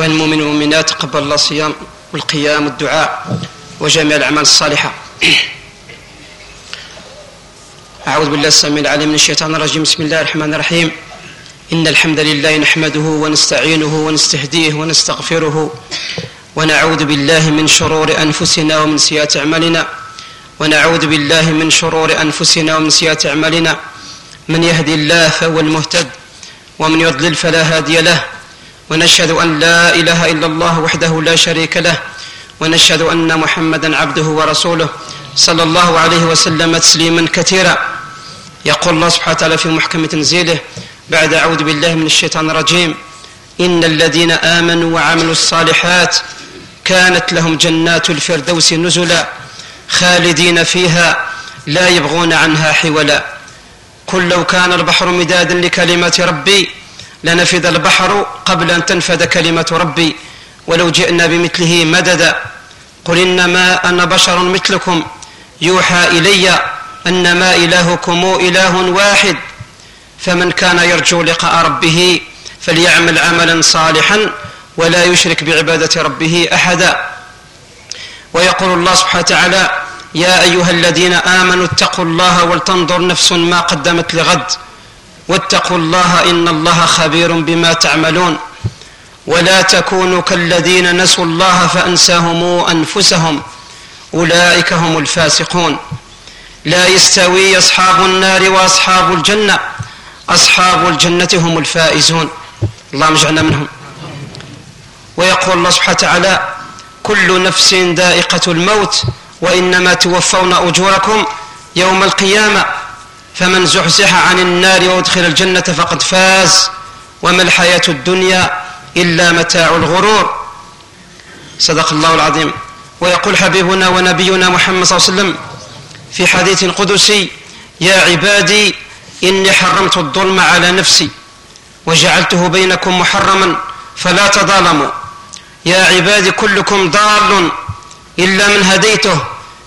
إخوان المؤمنين والمؤمنات تقبل الله الصيام والقيام والدعاء وجميع الأعمال الصالحة. أعوذ بالله السميع العليم من الشيطان الرجيم. بسم الله الرحمن الرحيم. إن الحمد لله نحمده ونستعينه ونستهديه ونستغفره ونعوذ بالله من شرور أنفسنا ومن سيئات أعمالنا. ونعوذ بالله من شرور أنفسنا ومن سيئات أعمالنا. من يهدي الله فهو المهتد ومن يضلل فلا هادي له. ونشهد أن لا إله إلا الله وحده لا شريك له ونشهد أن محمدا عبده ورسوله صلى الله عليه وسلم تسليما كثيرا. يقول الله سبحانه وتعالى في محكم تنزيله بعد أعوذ بالله من الشيطان الرجيم. إن الذين آمنوا وعملوا الصالحات كانت لهم جنات الفردوس نزلا خالدين فيها لا يبغون عنها حولا. قل لو كان البحر مدادا لكلمات ربي لنفذ البحر قبل أن تنفذ كلمة ربي ولو جئنا بمثله مددا. قل إنما أنا بشر مثلكم. يوحى إلي أنما إلهكم إله واحد. فمن كان يرجو لقاء ربه فليعمل عملا صالحا ولا يشرك بعبادة ربه أحدا. ويقول الله سبحانه وتعالى يا أيها الذين آمنوا اتقوا الله ولتنظر نفس ما قدمت لغد. واتقوا الله إن الله خبير بما تعملون ولا تكونوا كالذين نسوا الله فأنساهم أنفسهم أولئك هم الفاسقون لا يستوي أصحاب النار وأصحاب الجنة أصحاب الجنة هم الفائزون اللهم اجعلنا منهم ويقول الله سبحانه وتعالى كل نفس ذائقة الموت وإنما توفون أجوركم يوم القيامة فمن زحزح عن النار وادخل الجنة فقد فاز. وما الحياة الدنيا إلا متاع الغرور. صدق الله العظيم. ويقول حبيبنا ونبينا محمد صلى الله عليه وسلم في حديث قدسي يا عبادي إني حرمت الظلم على نفسي وجعلته بينكم محرما فلا تظالموا. يا عبادي كلكم ضال إلا من هديته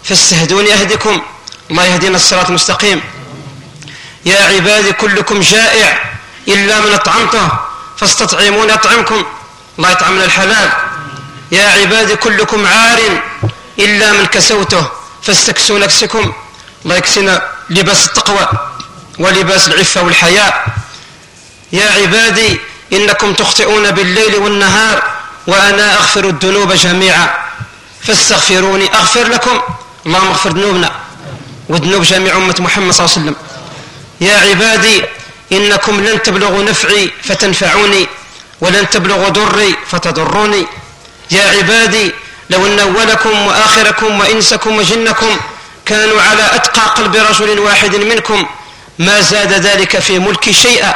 فاستهدوني أهدكم. الله يهدينا الصراط المستقيم. يا عبادي كلكم جائع إلا من أطعمته فاستطعمون أطعمكم. الله يطعمنا الحلال يا عبادي كلكم عار إلا من كسوته فاستكسوا نفسكم. الله يكسنا لباس التقوى ولباس العفة والحياء. يا عبادي إنكم تخطئون بالليل والنهار وأنا أغفر الذنوب جميعا. فاستغفروني أغفر لكم. اللهم اغفر ذنوبنا. وذنوب جميع أمة محمد صلى الله عليه وسلم. يا عبادي إنكم لن تبلغوا نفعي فتنفعوني ولن تبلغوا ضري فتضروني. يا عبادي لو أن أولكم وآخركم وإنسكم وجنكم كانوا على أتقى قلب رجل واحد منكم ما زاد ذلك في ملكي شيئا.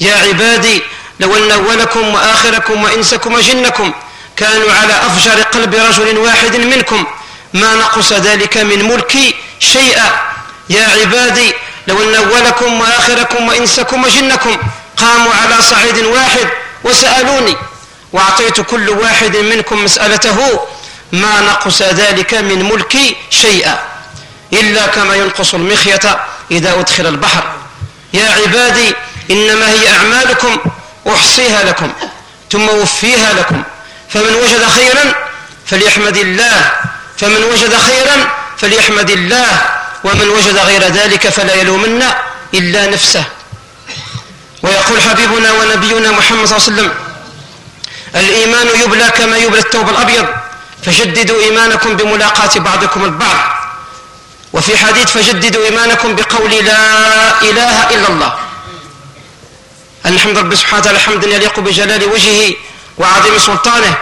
يا عبادي لو أن أولكم وآخركم وإنسكم وجنكم كانوا على أفجر قلب رجل واحد منكم ما نقص ذلك من ملكي شيئا. يا عبادي لو أن أولكم وآخركم وإنسكم وجنكم قاموا على صعيد واحد وسألوني وأعطيت كل واحد منكم مسألته ما نقص ذلك من ملكي شيئا إلا كما ينقص المخية إذا أدخل البحر. يا عبادي إنما هي أعمالكم أحصيها لكم ثم أوفيها لكم فمن وجد خيرا فليحمد الله فمن وجد خيرا فليحمد الله. ومن وجد غير ذلك فلا يلومن إلا نفسه. ويقول حبيبنا ونبينا محمد صلى الله عليه وسلم الإيمان يبلى كما يبلى الثوب الأبيض فجددوا إيمانكم بملاقاة بعضكم البعض. وفي حديث فجددوا إيمانكم بقول لا إله إلا الله. الحمد رب سبحانه وتعالى حمدا يليق بجلال وجهه وعظيم سلطانه.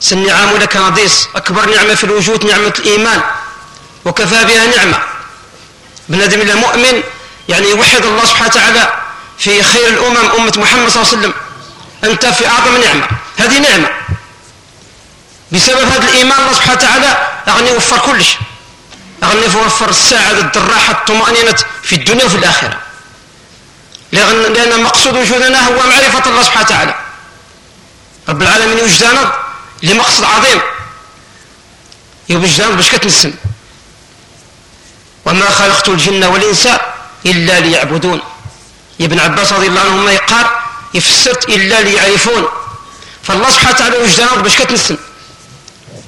سنعام لك نضيس أكبر نعمة في الوجود نعمة الإيمان. وكفى بها نعمة. بنادم الله مؤمن يعني يوحد الله سبحانه وتعالى في خير الأمم أمة محمد صلى الله عليه وسلم. أنت في أعظم نعمة. هذه نعمة. بسبب هذا الإيمان الله سبحانه وتعالى أغني يوفر كل شيء أغني يوفر السعادة الراحة الطمأنينة في الدنيا وفي الآخرة. لأن مقصود وجودنا هو معرفة الله سبحانه وتعالى. رب العالمين يوجدنا لمقصد عظيم. يوجدنا باش كتنسم. وما خلقت الجن والإنس إلا ليعبدون. ابن عباس رضي الله عنهما يقال يفسرت إلا ليعرفون فالله سبحانه وتعالى وجدنا باش كتنسن.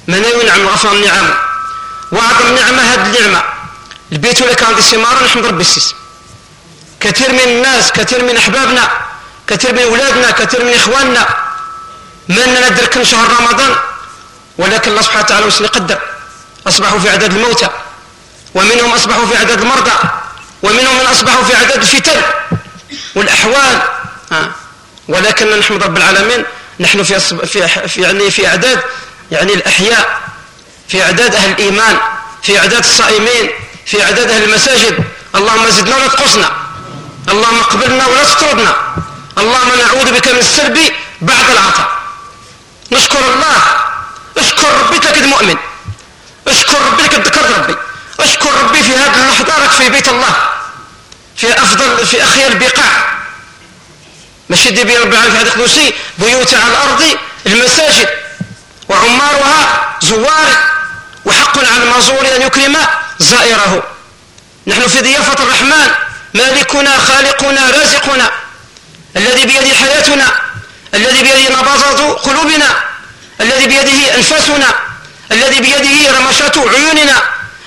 من ينعم غفر النعم وأعظم نعمة هذه النعمة البيت ولا كان دي سماره نحمد ربي السيس. كثير من الناس كثير من أحبابنا كثير من أولادنا كثير من إخواننا ما ندرك شهر رمضان. ولكن الله سبحانه وتعالى وش قدر أصبحوا في عدد الموتى. ومنهم أصبحوا في عدد المرضى ومنهم من أصبحوا في عدد الفتن والأحوال ها. ولكن نحمد رب العالمين نحن في في في يعني في أعداد يعني الأحياء في أعداد أهل الإيمان في أعداد الصائمين في أعداد أهل المساجد. اللهم زدنا ولا تقصنا اللهم اقبلنا ولا تطردنا اللهم نعوذ بك من السلب بعد العطاء. نشكر الله. اشكر ربي تجد مؤمن اشكر ربي لك ذكر ربي أشكر ربي في هذه اللحظة لك في بيت الله. في أفضل في أخير البقاع. ماشي دي بين رب العالمين هذا القدسي بيوت على الأرض المساجد وعمارها زوار وحق على المزور أن يكرم زائره. نحن في ضيافة الرحمن. مالكنا خالقنا رازقنا. الذي بيده حياتنا. الذي بيده نبضات قلوبنا. الذي بيده أنفاسنا. الذي بيده رمشات عيوننا.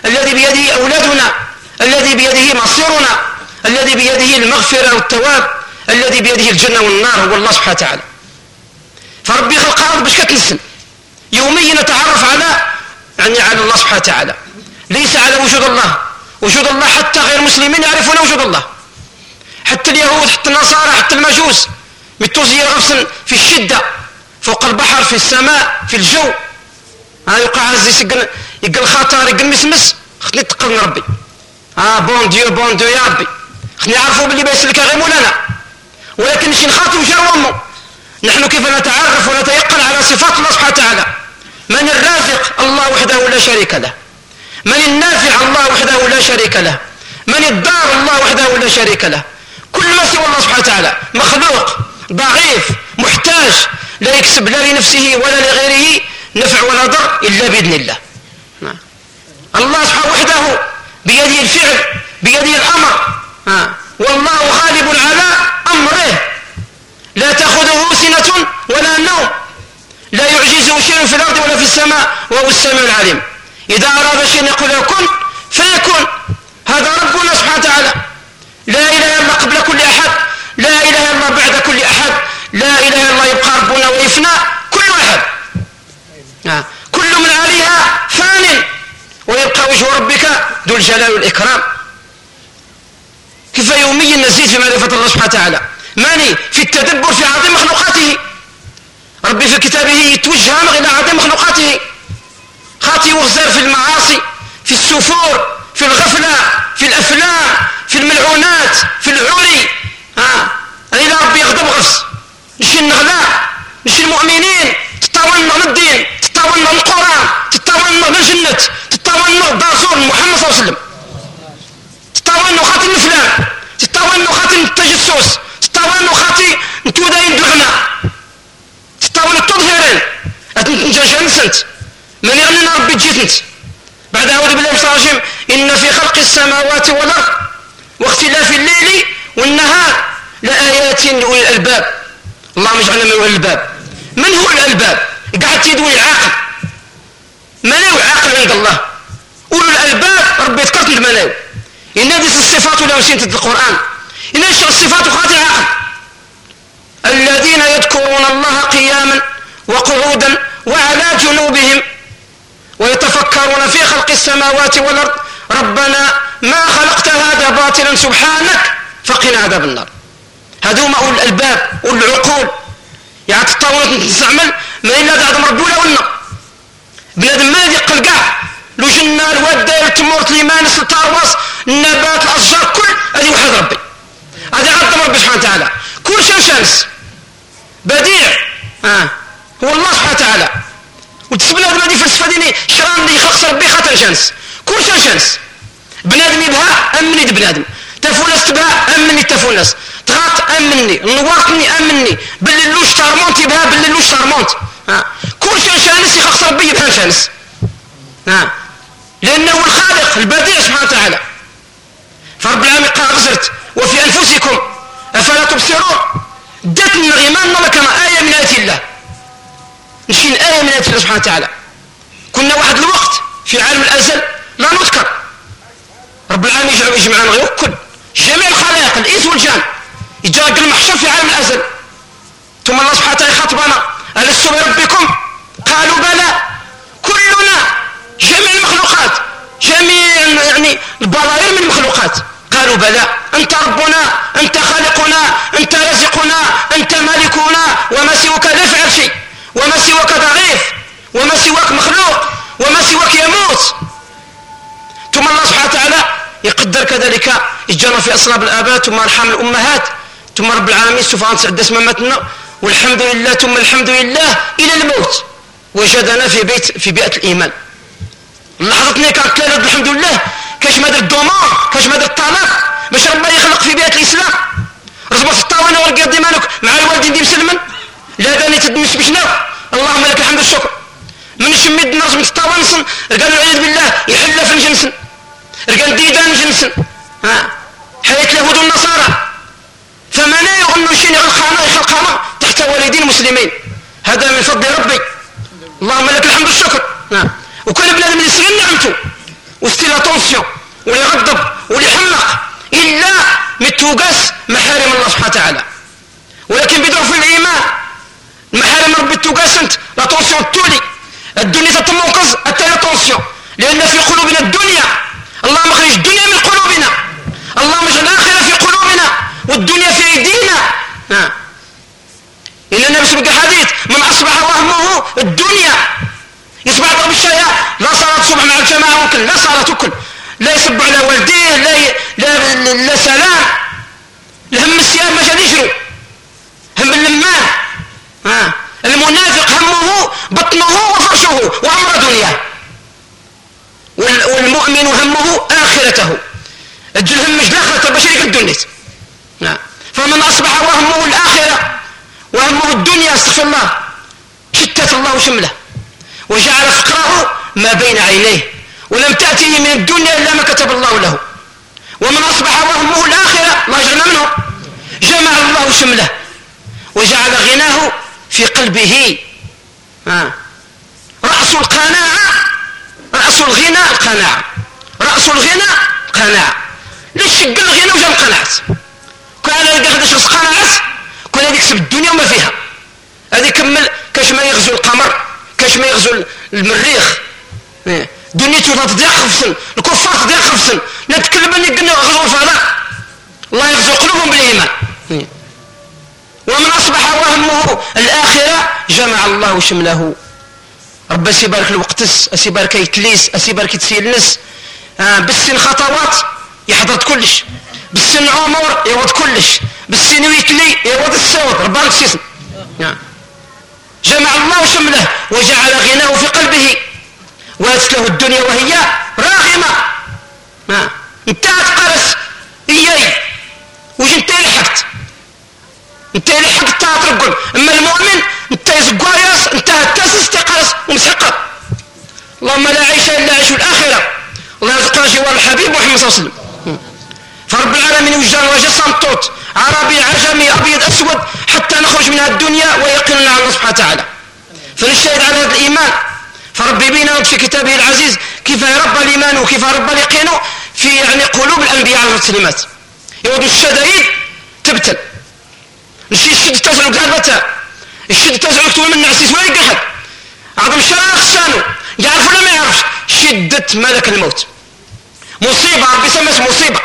الذي بيده أولادنا الذي بيده مصيرنا الذي بيده المغفرة والتواب الذي بيده الجنة والنار هو الله سبحانه وتعالى. فربي خلق الأرض باش كتنسل يوميا نتعرف على يعني على الله سبحانه وتعالى. ليس على وجود الله. وجود الله حتى غير المسلمين يعرفون وجود الله. حتى اليهود حتى النصارى حتى المجوس. متوزي غفصا في الشدة فوق البحر في السماء في الجو. ها يوقع عزيز يقل يقل خطر يقل مسمس. خلي تقلنا ربي. ها بون ديو بون ديو يا ربي. خلي نعرفوا باللي بيسلك غير مولانا. ولكن شي نخاطب جاومو نحن كيف نتعرف ونتيقن على صفات الله سبحانه وتعالى؟ من الرازق الله وحده لا شريك له. من النافع الله وحده لا شريك له. من الدار الله وحده لا شريك له. كل ما سوى الله سبحانه وتعالى. مخلوق ضعيف محتاج. لا يكسب لا لنفسه ولا لغيره نفع ولا ضر إلا بإذن الله نعم. الله سبحانه وحده بيده الفعل بيده الأمر. والله غالب على أمره. لا تأخذه سنة ولا نوم. لا يعجزه شيء في الأرض ولا في السماء وهو السميع العليم. إذا أراد شيء يقول كن فيكون هذا ربنا سبحانه وتعالى. لا إله إلا قبل كل أحد. لا إله إلا بعد كل أحد. لا إله إلا يبقى ربنا ويفنى كل أحد كل من عليها فان. ويبقى وجه ربك ذو الجلال والإكرام. كيف يوميا نزيد في معرفة الله سبحانه وتعالى؟ ماني؟ في التدبر في عظيم مخلوقاته. ربي في كتابه يتوجه إلى عظيم مخلوقاته. خاطي وغزار في المعاصي في السفور في الغفلة في الأفلام في الملعونات في العري. ها إلى ربي يغضب غفص. نشي النغلاء نشي المؤمنين. تطاولنا الدين تطاولنا القرآن تطاولنا الجنة. تطاولنا دارسون محمد صلى الله عليه وسلم. تطاولنا خاطي الفلان تطاولنا خاطي التجسس. تطاولنا خاطي انتو داين دغنا تطاولنا التظهيرين انت جنسنت من يغنينا ربي جيتنت بعد أعوذ بالله من الرجيم. إن في خلق السماوات والأرض واختلاف الليل والنهار لآيات لأولي الألباب. اللهم اجعلنا من أولي الألباب. من هو الألباب؟ قاعد تدوي العاقل. من هو العاقل عند الله؟ أولي الألباب ربي الملاو. إن هذه الصفات ولا مشيت القرآن. إن الصفات خاطئ العقل. الذين يذكرون الله قياما وقعودا وعلى جنوبهم ويتفكرون في خلق السماوات والأرض. ربنا ما خلقت هذا باطلا سبحانك فقنا عذاب النار. هذو ما أولي الألباب أولي العقول. يعني تطاولت تستعمل ما إلا دعم ربي ولا ولنا بنادم ما يقل كاع لو جنا الودة التمور تليمان التارواس النبات الأشجار كل هذه وحد ربي. هذه عظم ربي سبحانه وتعالى. كل شيء شمس. بديع. آه. هو الله سبحانه وتعالى. وتسبنا هذا دي فلسفة ديني شران دي خلق ربي خاطر شمس. كل شيء شمس. بنادم يبها أمني بنادم. تفونس تبها أمني تفونس تغاط أمني. نورتني أمني. باللوش تارمونت يبها باللوش تارمونت. كل شيء شانس يخلق ربي يبها شانس ها لأنه الخالق البديع سبحانه وتعالى. فرب العالمين قال غزرت وفي أنفسكم أفلا تبصرون؟ دتني غيمان كما آية من ايات الله. نشين آية من آيات الله سبحانه وتعالى. كنا واحد الوقت في عالم الأزل لا نذكر. رب العالمين يجعل يجمعنا ويوكل جميع الخلائق الإنس والجان. يجرد المحشر في عالم الأزل. ثم الله سبحانه وتعالى خاطبنا ألست بربكم؟ قالوا بلى. كلنا جميع المخلوقات جميع يعني البراير من المخلوقات. قالوا بلى أنت ربنا أنت خالقنا أنت رازقنا أنت مالكنا وما سواك لا يفعل شيء وما سواك ضعيف وما سواك مخلوق وما سواك يموت. ثم الله سبحانه وتعالى يقدر كذلك يجرى في أصلاب الآباء ثم أرحام الأمهات ثم رب العالمين سوف نتعدى اسمامتنا والحمد لله ثم الحمد لله إلى الموت. وجدنا في بيت في بيئة الإيمان. لحظتنا كانت ثلاثة الحمد لله كاش ما درت دومون كاش ما درت طلاق باش ربي يخلق في بيئة الإسلام. رزبط الطاولة ورقي ديمانك مع الوالدين دي مسلمن. لا داني تدمس بشنا اللهم لك الحمد والشكر. من شميد نرز من الطاولة قالوا العياذ بالله يحل في الجنس رقال ديدان جنس ها؟ حياة اليهود والنصارى فمن يغنوا شيء يخلقنا تحت والدين مسلمين. هذا من فضل ربي. اللهم لك الحمد والشكر. نعم. وكل بنادم يسغن نعمته. وستيل اتونسيون ويغضب ويحمق إلا متوقس محارم الله سبحانه وتعالى. ولكن بظروف الإيمان محارم ربي توقس أنت. لاتونسيون تولي الدنيا تتنقص حتى لاتونسيون لأن في قلوبنا الدنيا اللهم اخرج الدنيا من قلوبنا. اللهم اجعل الآخرة في قلوبنا والدنيا في أيدينا. إن النبي عليه حديث من أصبح وهمه الدنيا. يصبح ضرب الشيء لا صلاة صبح مع الجماعة وكل لا صلاة وكل لا يصب على والديه لا ي... لا, لا سلام. الهم السيام ما جال يجروا. هم اللمان ها؟ المنافق همه بطنه وفرشه وأمر دنياه. والمؤمن همه آخرته. الجل هم مش الآخرة باش يقعد الدنيا. نعم فمن أصبح وهمه الآخرة وهمه الدنيا استغفر الله. شتت الله شمله وجعل فقره ما بين عينيه ولم تأتيه من الدنيا إلا ما كتب الله له. ومن أصبح وهمه الآخرة الله يجعلنا منه جمع الله شمله وجعل غناه في قلبه. رأس القناعة رأس الغنى القناعة. رأس الغنى قناعة. ليش شق الغنى وجا القناعة كان يلقى هذا شخص قناعة كان يكسب الدنيا وما فيها. هذه يكمل كاش ما يغزو القمر. كاش ما يغزو المريخ. إيه. دنيتو تضيع خفسن الكفار تضيع خفسن نتكلم اني قلنا غزو الفضاء. الله يغزو قلوبهم بالإيمان. إيه. ومن أصبح وهمه الآخرة جمع الله شمله. رب اسيبارك الوقتس اسيبارك يتليس اسيبارك يتسيلنس آه بالسن خطوات يحضر كلش. بالسن عمر يوض كلش. بالسن ويكلي يوض السود. ربانك سيسن يعني جمع الله شمله وجعل غناه في قلبه. واتت له الدنيا وهي راغمة ما؟ انتهت قرس. إياي. وش انت لحقت انت لحقت تاترقل أما المؤمن انت يزقواياس انتهت تاسس تقرس ومسحقة. اللهم لا عيش إلا عيش الآخرة. الله يرزقنا جوار الحبيب محمد صلى الله عليه وسلم. فرب العالمين وجدان وجه صمتوت. عربي عجمي أبيض أسود حتى نخرج من الدنيا ويقيننا على الله سبحانه وتعالى. فنجتهد على هذا الإيمان. فربي بينا في كتابه العزيز كيف يربى الإيمان وكيف يربى اليقين في يعني قلوب الأنبياء على التسليمات يود الشدائد تبتل. الشيء الشد تزعل قلبته الشد تزعل تقول من نعسيس وين قحد عظم شراخ سانو يعرف ولا ما يعرفش؟ شدة ملك الموت. مصيبة ربي سمت مصيبة.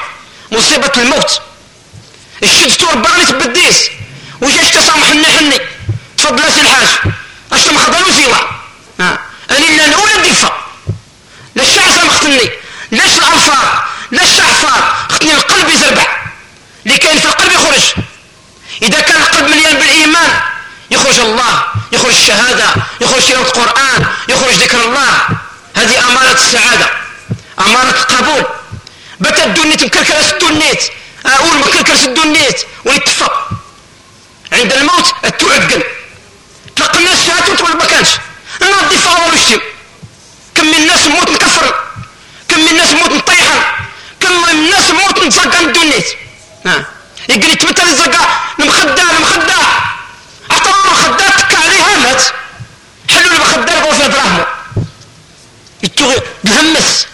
مصيبة الموت. الشد تور بغلت بالديس. وجاش تصامح حني حني. تفضل سي الحاج. اش مخضلو سيوا ها. اني لا الاولى ندفع لا الشعر سامختني لاش الالفاظ لا الشعفار خطني القلب يزربع اللي كاين في القلب يخرج. إذا كان القلب مليان بالإيمان يخرج الله يخرج الشهادة يخرج تلاوة القرآن يخرج ذكر الله. هذه اماره السعادة. اماره القبول. بتا الدنيت. مكركرة اول ما كنشدو النيت ونتفى عند الموت تعقل. تلقى الناس شاتوت ولا ما كانش. ناضي فاول وشتي كم من الناس موت مكفر كم من الناس موت مطيحا كم من الناس موت مزقا النيت ها. لي تبتل الزقا المخدة المخدة. عطاو المخدة تكا عليها مات. حلو المخدة لقوا فيها دراهمو يتوغي تهمس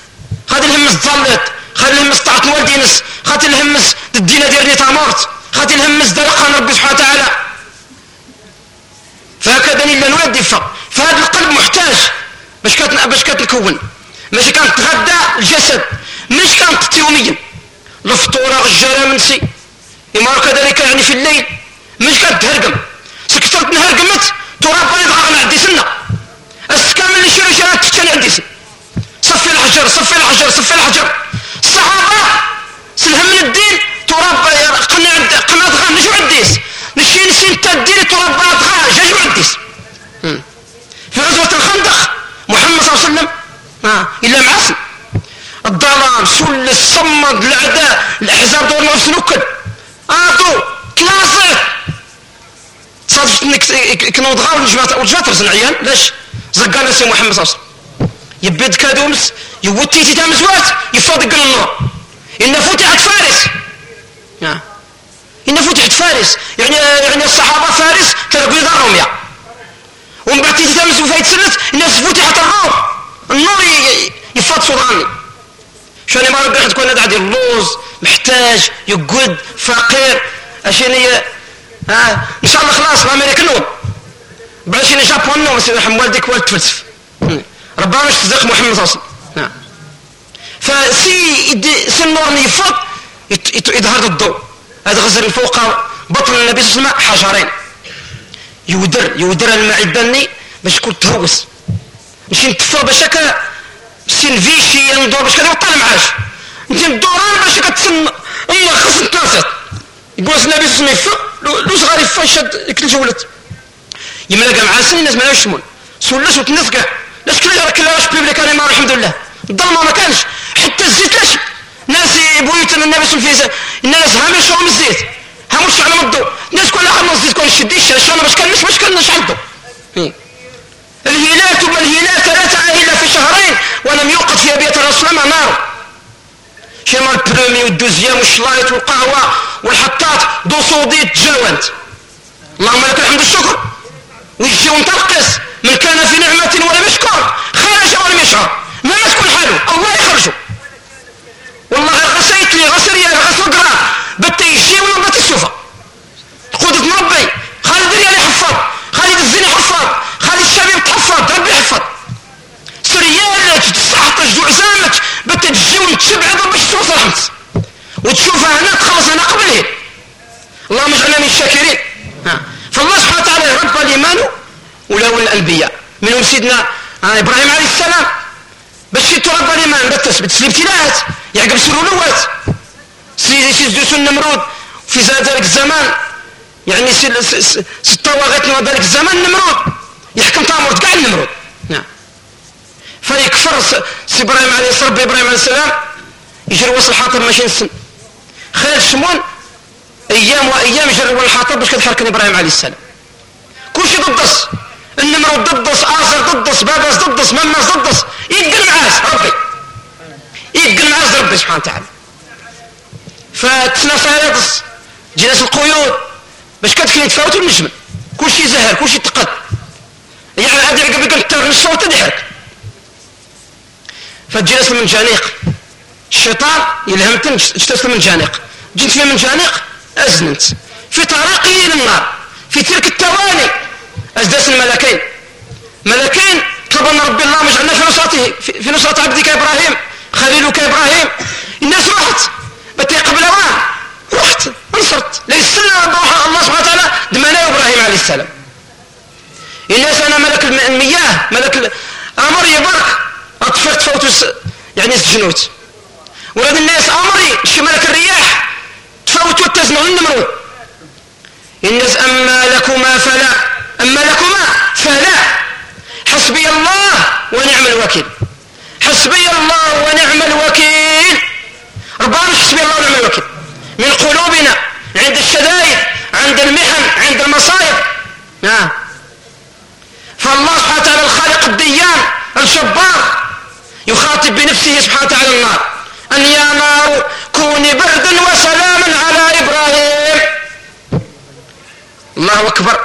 خاطر الهمس تزلط خاطر الهمس تعطي والدينس. خاطر الهمس الدينه ديالي تمرت خاطي نهمس درقها ربي سبحانه وتعالى. فهكذا الا الواد يفق فهذا القلب محتاج. باش كتن باش كتكون ماشي كنتغدى الجسد. مش كنت يوميا. الفطوره غجر منسي. إما كذلك يعني في الليل. مش كتهرقم. سكترت نهرقمت تراب بيض عقل عندي سنة. السكام اللي شري تحت تكتن عندي سنه صفي الحجر صفي الحجر صفي الحجر. الصحابه سلهم من الدين. تراب قنا قنا دغا نجو عديس. نشي نسي انت الدين تراب دغا جاجو عديس. في غزوة الخندق محمد صلى الله عليه وسلم. آه. إلا معاصم الظلام سل الصمد الأعداء الأحزاب دور نفس نكد آتو كلاسي صادفت انك كنا نضغاو الجماعة والجماعة ترسل عيان. ليش زقال سي محمد صلى الله عليه وسلم. يبيد كادومس يوتي تي تامزوات يفضق النور إن فتحت فارس. إن فتحت فارس يعني يعني الصحابة فارس تربي دارهم يا ومن بعد تيجي تامس وفايت سنة الناس فتحت النور النور يفض سوداني شو ما ربي تكون هذا اللوز محتاج يقود فقير. اشيني ها؟ إن شاء الله خلاص الامريكان نوم بلاشيني جابون نوم سيدي رحم والديك والد تفلسف. ربما مش تصدق محمد صلى الله عليه وسلم. نعم. فسي سي النور يفض يظهر الضوء. هذا غزر فوق بطن النبي صلى الله عليه وسلم حجرين. يودر يودر المعدني باش يكون تهوس. مش نتفا باش هكا سين فيشي يندور باش كان يطلع معاش. انت الدوران باش كتسن الله خص التاسات يقول النبي صلى الله عليه وسلم لو صغار يفا يشد يكل جولت يملا كاع معاسن الناس ما يشمون سولس وتناس كاع لاش كلا كلا واش بيبليك ما الحمد لله. الظلمة ما كانش. حتى الزيت لاش ناس بويت النبي صلى الله عليه وسلم الناس هامش شوهم الزيت هامش على الضوء الناس كلها خلص الزيت كل شلون؟ باش كان مش باش كان نشعل الهلال ثم الهلال ثلاثة أهلة في شهرين ولم يوقد في بيت الرسول نار. كما البرومي والدوزيام والشلايط والقهوة والحطات؟ دو صوديت جلوانت اللهم لك الحمد الشكر ويجي ومترقص من كان في نعمة ولم يشكر خرج ولم يشعر ما تكون حاله. الله يخرجه. والله غير غسيت لي غسر يا غسر قرا بتا يجي ولا بتا السوفة قدرة مربي خالد ريالي حفظ خالد الزيني حفظ خالد الشبيب تحفظ ربي يحفظ سريالك تستحطش جعزامك بتجي وتشبع باش توصل خمس وتشوفها هنا تخلص هنا قبله اللهم اجعلنا من الشاكرين. فالله سبحانه وتعالى رب الإيمان ولو الأنبياء. منهم سيدنا إبراهيم عليه السلام. باش يتربى الإيمان بس بتسلي ابتلاءات يعقب سلولوات سيدي سيدوس النمرود في ذلك الزمان. يعني ستة ذلك الزمان النمرود. يحكم تامر كاع النمرود. نعم. فيكفر سي إبراهيم عليه السلام إبراهيم عليه السلام يجري وصل الحاطب ماشي نسن خالد شمون؟ أيام وأيام يجري وصل الحاطب باش كتحرك إبراهيم عليه السلام. كلشي ضدس. النمرود ضدس آزر ضدس باباس ضدس مماس ضدس. يدقل معاس ربي. يدقل معاس ربي سبحانه وتعالى. فتسنى فارضس جلس القيود. باش كتكلي تفاوت النجم. كلشي زهر كلشي تقد. يعني هذا يعقب يقول حتى الصوت يحرك فجلس المنجانيق الشيطان يلهمتن اجتلس المنجانيق جيت في المنجانيق أزنت في طريقي للنار في تلك التواني أجدس الملكين. ملكين طلبنا ربي الله اجعلنا في نصرته في نصرة عبدك إبراهيم. خليلك إبراهيم. الناس رحت بتي قبل وان رحت. نصرت ليس الله سبحانه وتعالى دمنا إبراهيم عليه السلام. الناس أنا ملك المياه ملك أمر يبرك أطفقت فوت يعني الجنوت ولاد الناس أمري شي ملك الرياح؟ تفوت وتزنوا النمرود الناس أما لكما فلا. أما لكما فلا. حسبي الله ونعم الوكيل. حسبي الله ونعم الوكيل. ربنا حسبي الله ونعم الوكيل. من قلوبنا عند الشدائد عند المحن عند المصائب نعم. فالله سبحانه وتعالى الخالق الديان الجبار يخاطب بنفسه سبحانه وتعالى النار. أن يا نار كوني بردا وسلاما على إبراهيم. الله أكبر.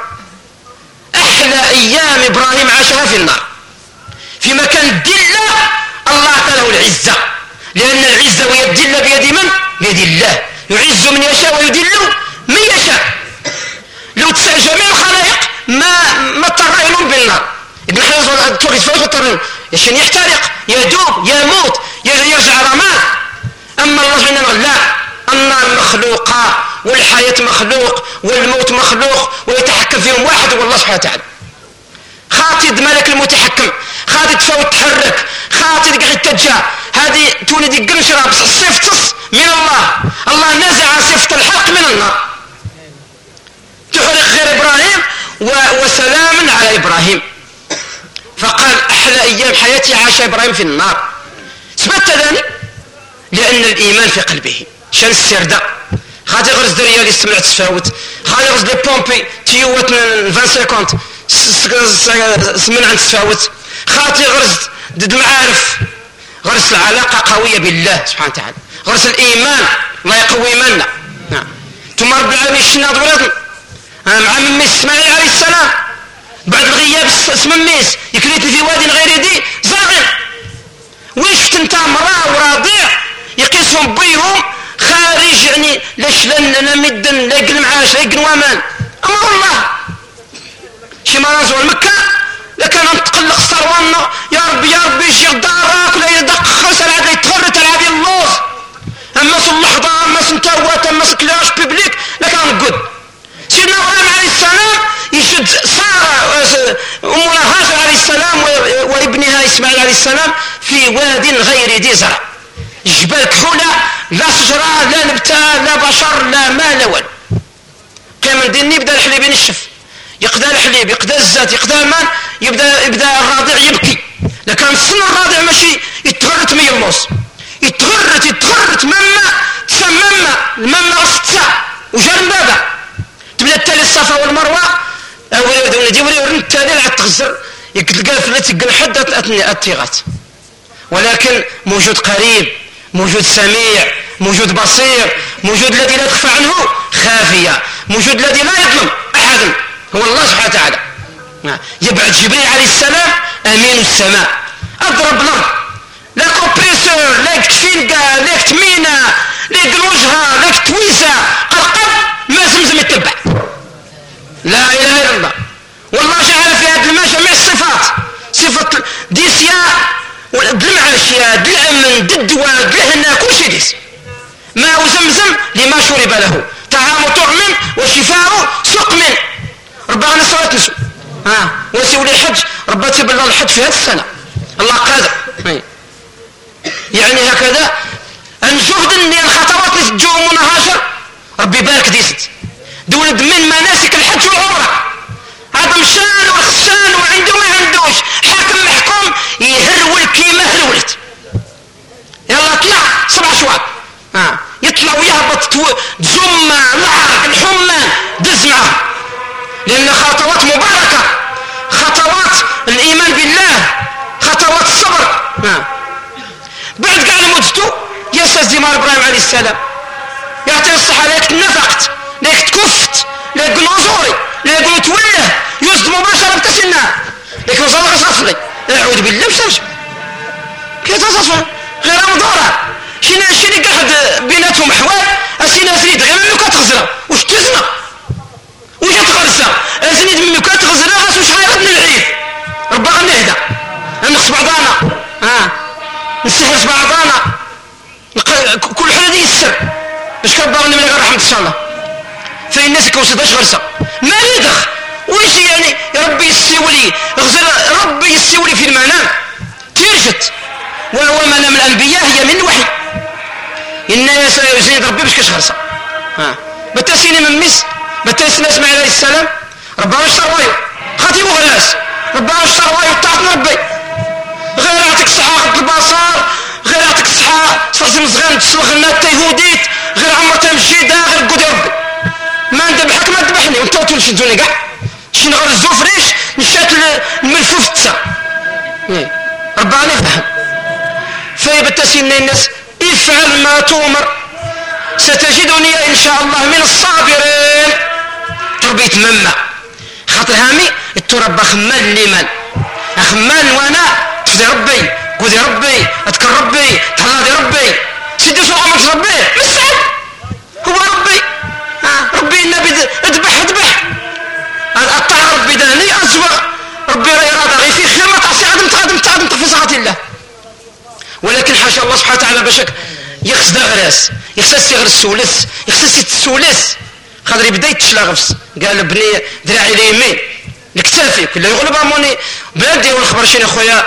أحلى أيام إبراهيم عاشها في النار. في مكان الدلة الله له العزة. لأن العزة والدلة بيد من؟ بيد الله. يعز من يشاء ويدل من يشاء. لو تسع جميع الخلائق ما ما اضطر يلوم بالنار ابن حجر توقيت فوق اضطر عشان يحترق؟ يذوب يموت يرجع رماد أما الله سبحانه لا. النار مخلوقة والحياة مخلوق والموت مخلوق ويتحكم فيهم واحد هو الله سبحانه وتعالى. خاطي ملك المتحكم. خاطي تفوت تحرك؟ خاطي قاعد تتجا هذه تولد قنشرة بس صفة من الله. الله نزع صفة الحق من النار تحرق غير إبراهيم وسلام على إبراهيم. فقال أحلى أيام حياتي عاش إبراهيم في النار. ثبت ذلك؟ لأن الإيمان في قلبه. شان السردة؟ خاطي غرز دريا اللي سمعت تفاوت خاطي غرز لي بومبي. 20 سيكونت سمن عن تفاوت خاطي غرز ضد المعارف غرس العلاقة قوية بالله سبحانه وتعالى. غرس الإيمان الله يقوي إيماننا. نعم. ثم رب العالمين شنا ضروري مع مميس إسماعيل عليه السلام. بعد الغياب ميس يكريت في وادي غير دي زاغن وين شفت أنت مراه ورضيع يقيسهم بيهم. خارج يعني لاش لنا مدن لا يقل معاش لا يقل وامان اما والله شي مرازو مكة؟ لكان نتقلق صروانا يا ربي يا ربي شي دارك ولا يدق خسر عاد يتغرى تلعب اللوز. أما في اللحظة أما سنتاوات أما سكلاش بيبليك لكان نقول. سيدنا إبراهيم عليه السلام يشد سارة أمنا هاجر عليه السلام وابنها إسماعيل عليه السلام في واد غير ذي زرع. جبال كحولة لا شجرة لا نبتة لا بشر لا ماء لا والو. كامل دين يبدأ الحليب ينشف. يقدر الحليب يقدر الزيت يقدر الماء يبدا يبدأ الرضيع يبكي. لكن سن الرضيع ماشي يتغرت مي اللوص يتغرت يتغرت مما تسمم مما غصت وجا بابا تبدا التالي الصفا والمروة. ولدي ولي ورن التالي عاد تغزر. يتلقى في حد التيغات ولكن موجود قريب موجود سميع موجود بصير موجود الذي لا تخفى عنه خافية موجود الذي لا يظلم أحدا هو الله سبحانه وتعالى. يبعث جبريل عليه السلام أمين السماء. أضرب الأرض لا كوبريسور لا كتفينكا لا كتمينة لا قلوجها لا كتويسة القلب ما زمزم يتبع. لا إله إلا الله. والله جعل في هذا الماء جميع الصفات. صفة ديسيا بالمعاشية بالأمن بالدواء بالهنا كل شيء ديس. ماء زمزم؟ لما شرب له. طعام طعم وشفاء سقم ربنا صلاة نسو ها وسيولي الحج. ربنا تبلغ الله الحج في هذه السنة. الله قادر. يعني هكذا الجهد اللي الخطوات اللي تجو منهاجر ربي بارك ديست دولد من مناسك الحج والعمرة. هذا مشان وخسان وعنده ما عندوش. حاكم محكوم يهرول كيما هرولت يلا اطلع سبع شواط ها يطلع ويهبط تزم العرق الحمى دز معاه لأن خطوات مباركة. خطوات الإيمان بالله. خطوات الصبر. ها بعد قاع لمدته يسس دمار إبراهيم عليه السلام يعطي الصحة ليك تنفقت ليك تكفت ليك نزوري ليك توله يوسد مباشرة بتسنى. لكن صدق صفلي أعوذ بالله بسمش باش كشغرسة ها؟ بتسيني من مس بتسيني اسمع عليه السلام. ربنا اشتر وايو. خاتي غلاس ربنا اشتر وايو بتاعت ربي. غير عطيك صحة البصر غير عطيك صحة صرت مزغان تسوغ النات تيهوديت غير عمر تمشيدة غير قدر ربي. ما ندبحك ما ندبحني وانتو تنشدوني كاع. شي نغرزو فريش نشات الملفوف تسا. إيه. ربنا يفهم. فيبت سينا الناس. افعل ما تؤمر. ستجدني إن شاء الله من الصابرين. تربيت مما خاطر هامي التربى خمال مال خمال وأنا؟ تفضي ربي قودي ربي أذكر ربي تهلاضي ربي. سيدي سوق عمرك ربي؟ مسعد هو ربي. آه، ربي ربي النبي أذبح أذبح. اطلع ربي دهني أزوى. ربي راه يراد غير فيه خير ما تعصي عدم تعدم تعدم في صحة الله. ولكن حاشا الله سبحانه وتعالى بشك. يخص دا غراس يخص يغرس سولس يخص يتسولس خاطر يبدا يتشلاغفس قال بني ذراعي اليمين لكتافيك ولا يغلب اموني بلادي والخبر شنو خويا؟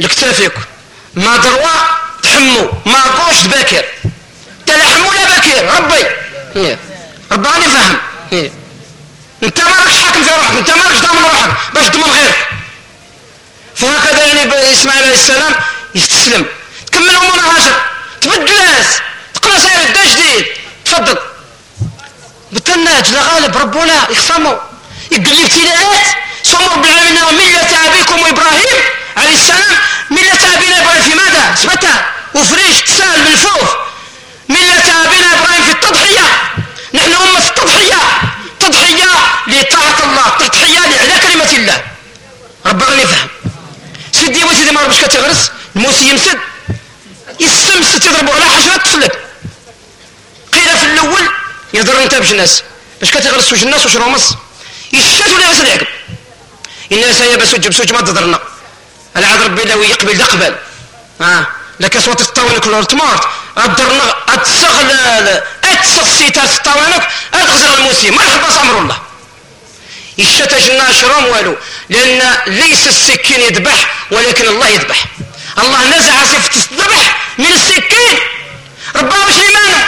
لكتافيك ما دروا تحمو ما قوش باكر تلحمو لا باكر ربي. راني فاهم انت ما راكش حاكم في روحك انت ما راكش ضامن روحك باش تضمن غيرك. فهكذا يعني إسماعيل عليه السلام يستسلم. تكمل امورنا هاجر تبدل ناس تقرا سير بدا جديد. تفضل. بالتناج لا غالب ربنا يخصموا. يقول لي ابتلاءات سموا رب العالمين ملة أبيكم إبراهيم عليه السلام. ملة أبينا إبراهيم في ماذا؟ اثبتها وفريش تسال من فوق. ملة أبينا إبراهيم في التضحية. نحن أمة التضحية. تضحية لطاعة الله تضحية لإعلاء كلمة الله. ربنا نفهم سيدي وسيدي ما ربش كتغرس الموسي يمسد. يسمس تضربه على حشرة تفلت قيل في الأول يضر أنت باش الناس باش كتغرس وش الناس وش رمص يشات ولا يغسل يعقب؟ الناس هي بس وجب سوج ما تضرنا. العاد ربي لو يقبل يقبل آه. لك صوت الطاولة كل تمارت الدرنا اتسغل أتسغ سيتات الطاولة. أتغزر الموسي. ما يحبس أمر الله يشتج الناس شرام والو. لأن ليس السكين يذبح ولكن الله يذبح. الله نزع صفة الذبح من السكين ربما مش ايمانه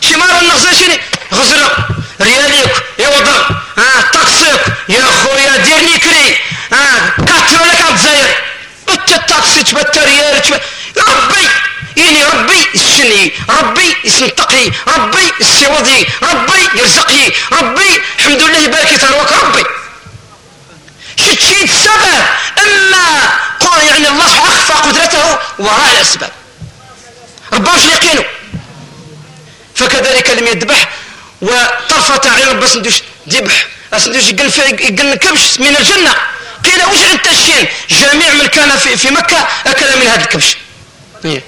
شمار النغزة شنو؟ غزرق. رياليك. يا وضر. ها تاكسيك يا خويا ديرني كري. ها كاتر لك الجزائر أنت التاكسي تبت ريال ربي يعني ربي الشني ربي يسنتقي ربي السوضي ربي يرزقي ربي الحمد لله يبارك ثروك ربي. شت شيء السبب اما يعني الله أخفى قدرته وراء الأسباب. ربما يقينه فكذلك لم يذبح وطرفة عين رب سندوش ذبح سندوش يقن كبش من الجنة. قيل وش انت الشين جميع من كان في, في مكة أكل من هذا الكبش. إيه.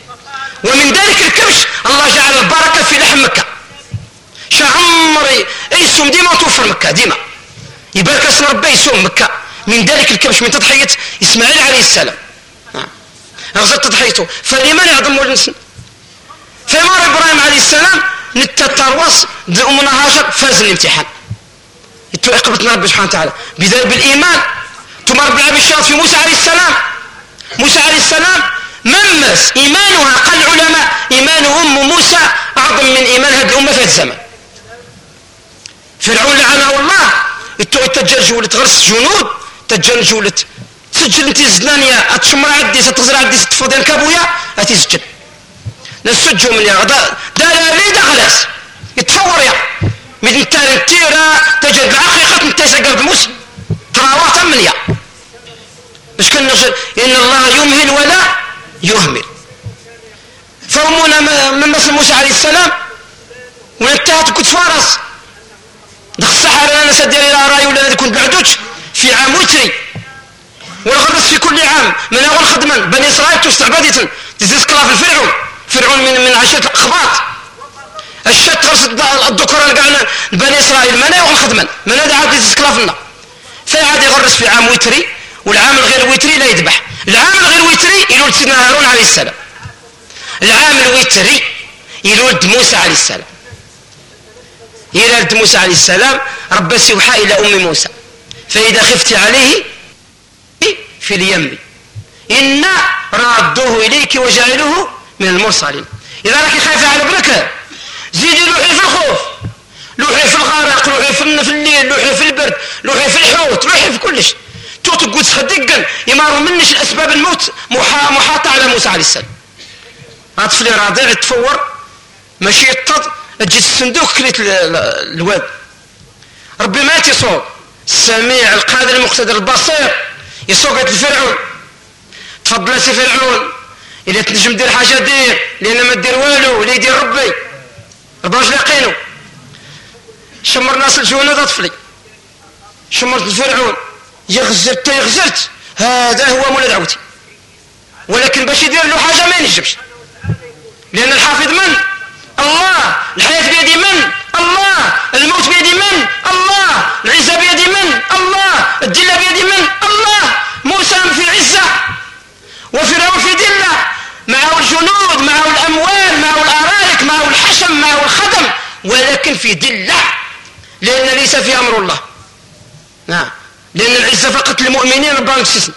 ومن ذلك الكبش الله جعل البركة في لحم مكة. شعمري اي سوم ديما توفر مكة ديما. يبارك اسم ربي يسوم مكة. من ذلك الكبش من تضحية إسماعيل عليه السلام. غزت تضحيته فلمن يعظم الانسان فمر إبراهيم عليه السلام نتتروص أمنا هاجر فاز الامتحان. يتوقفتنا ربي سبحانه وتعالى. بذلك بالإيمان تمر بالعبد الشرط في موسى عليه السلام. موسى عليه السلام ممس إيمانها. قال العلماء إيمان أم موسى أعظم من إيمان هذه الأمة في الزمن. فرعون لعنه الله. التجر جولة تغرس جنود. تجر جولة تسجل انت زنانيا أتشمر عدي ستغزر عدي ستفضي الكابويا اتسجل نسجو من يا غدا لا لا ريدا خلاص يتفور يا من تيرا تجد العقيقة انت سقرد موسى تراوات من يا مش كنا إن الله يمهل ولا يهمل. فأمنا من مثل موسى عليه السلام. ونتهت كنت فارس. دخل الصحراء أنا سدير إلى راي ولا كنت بعدوش في عام وتري. والغرس في كل عام. من أول خدما بني إسرائيل تستعبدت تزيد في الفرعون فرعون من من عشية الاخباط الشت غرس الذكور قالنا بني إسرائيل من اول خدما من هذا عاد لنا فعاد يغرس في عام وتري والعام الغير وتري لا يذبح. العام الغير وتري يلولد سيدنا هارون عليه السلام. العام الوتري يلولد موسى عليه السلام. يلولد موسى عليه السلام رب يوحى إلى أم موسى. فإذا خفت عليه في اليم. إنا رادوه إليك وجعلوه من المرسلين إذا راك خايفة على ابنك زيدي لوحي في الخوف. لوحي في الغرق لوحي في الليل لوحي في البرد لوحي في الحوت لوحي في كل شيء تو تقول تخدقن يمارو منش الأسباب الموت محاطة على موسى عليه السلام. طفلي رضيع تفور ماشي يطد تجي الصندوق كليت الواد. ربي ما تصور السميع القادر المقتدر البصير. يسوق الفرعون. تفضل سي فرعون. إذا تنجم دير حاجة دير لأن ما دير والو ولا يدير ربي. ربي لاقينو. شمر ناس الجنود طفلي شمرت الفرعون. يغزرت يغزرت هذا هو مولى دعوتي ولكن باش يدير له حاجة ما ينجمش. لأن الحافظ من؟ الله. الحياة بيد من؟ الله. الموت بيد من؟ الله. العزة بيد من؟ الله. الدلة بيد من؟ الله. موسى في عزة. وفرعون في دلة. معه الجنود معه الأموال معه الأرائك معه الحشم معه الخدم ولكن في دلة لأن ليس في أمر الله. نعم. لأن العزة فقط للمؤمنين ربنا نفسسنا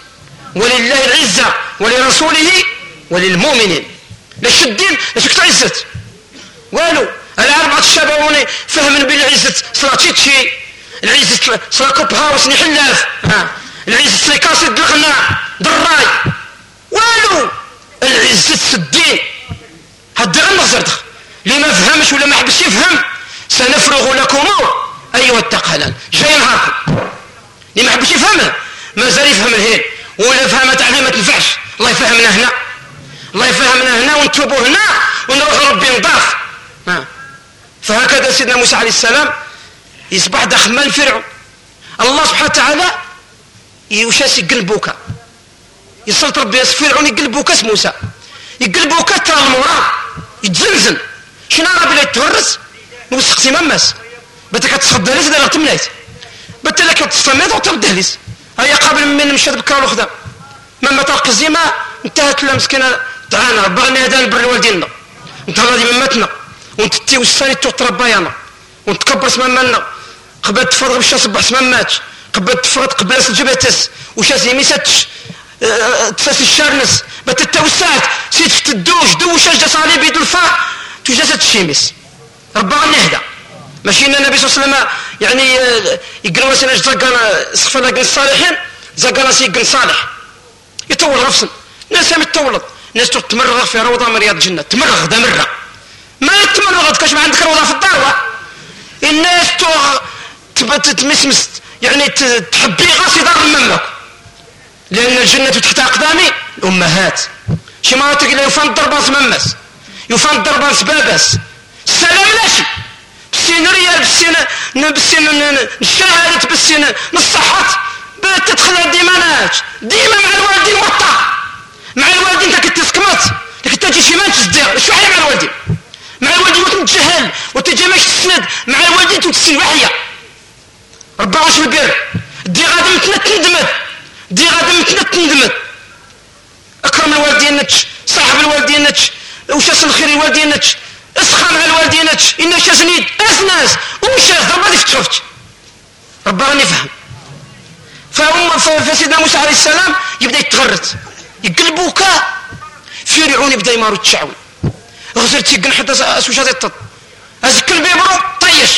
ولله العزة ولرسوله وللمؤمنين. لاش الدين؟ لاش كتا عزة؟ والو العرب الشابعوني الشباب فهمن بالعزة. صلاة تشي العزة صلاة كوب هاوس العزة صلاة كاسد الغناء دراي. والو. العزة الدين غير نغزر اللي ما فهمش ولا ما حبش يفهم. سنفرغ لكم. أيها التقهلان جاي نهاركم اللي ما حبش يفهمه مازال يفهم الهيل ولا فهمت عليه ما تنفعش. الله يفهمنا هنا. الله يفهمنا هنا ونتوبوا هنا ونروح ربي نضاف. فهكذا سيدنا موسى عليه السلام يصبح دخمان فرعون. الله سبحانه وتعالى يوشاس يقلبوك يسلط ربي فرعون يقلبوك موسى. يقلبوك ترى المورا. يتزلزل. شنو راه بلا يتهرس نوسق مماس بتا كتصدى ليس دايرة تملايت بتا لك تصميت وترده ليس هيا قبل من مشات بكره الخدام مما تلقى الزيمة انتهت لا مسكينة. تعانا بغني هذا نبر الوالدين انت غادي مماتنا ونتتي وساني تربايانا ونتكبر سمامنا قبل تفرغ باش صبح سمامات قبل تفرغ قبل الجبتس وشاس يميساتش تفاس الشارنس بتتوسعت سيت في الدوش دوش جا صليبي دلفا تجاسة الشيمس ربما نهدى ماشي إن النبي صلى الله عليه وسلم يعني آه، يقرأ مثلا زقنا سخفنا قن الصالحين زقنا سي قن صالح. يطول غفصن ناس يتولد. ناس تمرغ في روضة من رياض الجنة. تمرغ ده مرة. ما تمرغ كاش ما عندك روضة في الدار. الناس تمسمس يعني تحبي غاسي دار ممك لأن الجنة تحت أقدام الأمهات. شي مناطق اللي يفان ضربان ممس يفان ضربان سبابس. السلام لاشي بسين ريال بسين بسين نشاهدت بسين نصحت تدخل ديما ناج ديما مع الوالدين وطا. مع الوالدين انت كتسكمت لكن تجي شي مانش تدير شو مع الوالدين؟ مع الوالدين وتتجهل وتجي ماش تسند مع الوالدين تتسن وحيه ربا واش البير دي غادي متنت ندمت. دي غادي متنت ندمت اكرم الوالدين نتش صاحب الوالدين نتش وشاس الخير الوالدين نتش اسخى مع الوالدين نتش إنا شاس نيد اسناس ومشاس ضربا ديك تشوفت ربا راني فهم فهم فسيدنا موسى عليه السلام يبدا يتغرت يقلب بكاء فرعون يبدا يمارو التشعوي غزرت يقن حتى اسوشات الطب ازكل بيبرو طيش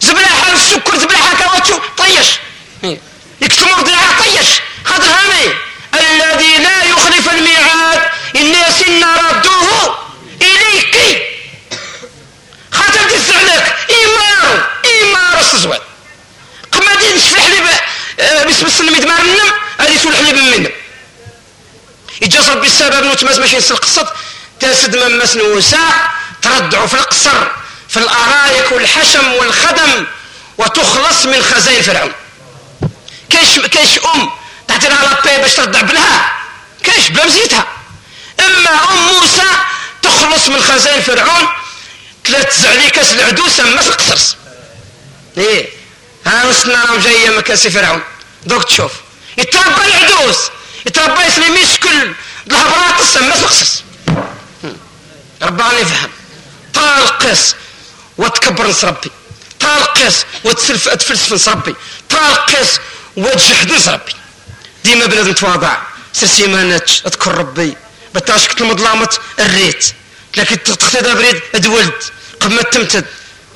زبلاحة السكر زبلاحة كاواتشو طيش يكتمر دراعه طيش خذ هامي الذي لا يخلف الميعاد. إني سنا ردوه إليك. خاطر دز عليك. إيمارو إيمارو السزوات قما دي نشفح لي آه، بسم السلم يدمار النم هذه سولح لي بمنم يجاز ربي السبب نوتماس ماشي نسل قصة تاسد من مسنوسا تردعوا في القصر. في الأرايك والحشم والخدم. وتخلص من خزائن فرعون. كاش كاش أم. لها لابي باش ترضع بنها كاش بلا مزيتها إما أم موسى تخلص من خزائن فرعون ثلاث زعليكاس العدو سما القصرص إيه. ها وسنا راهم جاية مكاسي فرعون. دوك تشوف. يتربى العدوس. يتربى يسمي مشكل الهبرات سما القصص ربنا يفهم طال قيس وتكبر نس ربي. طال قيس وتسلف تفلسف نس ربي. طال قيس وتجحد نس ربي. ديما بنادم تواضع سيمانات اذكر ربي. بتاش كنت المظلامة الريت. لكن تقتدى بريد ادولد قبل ما تمتد.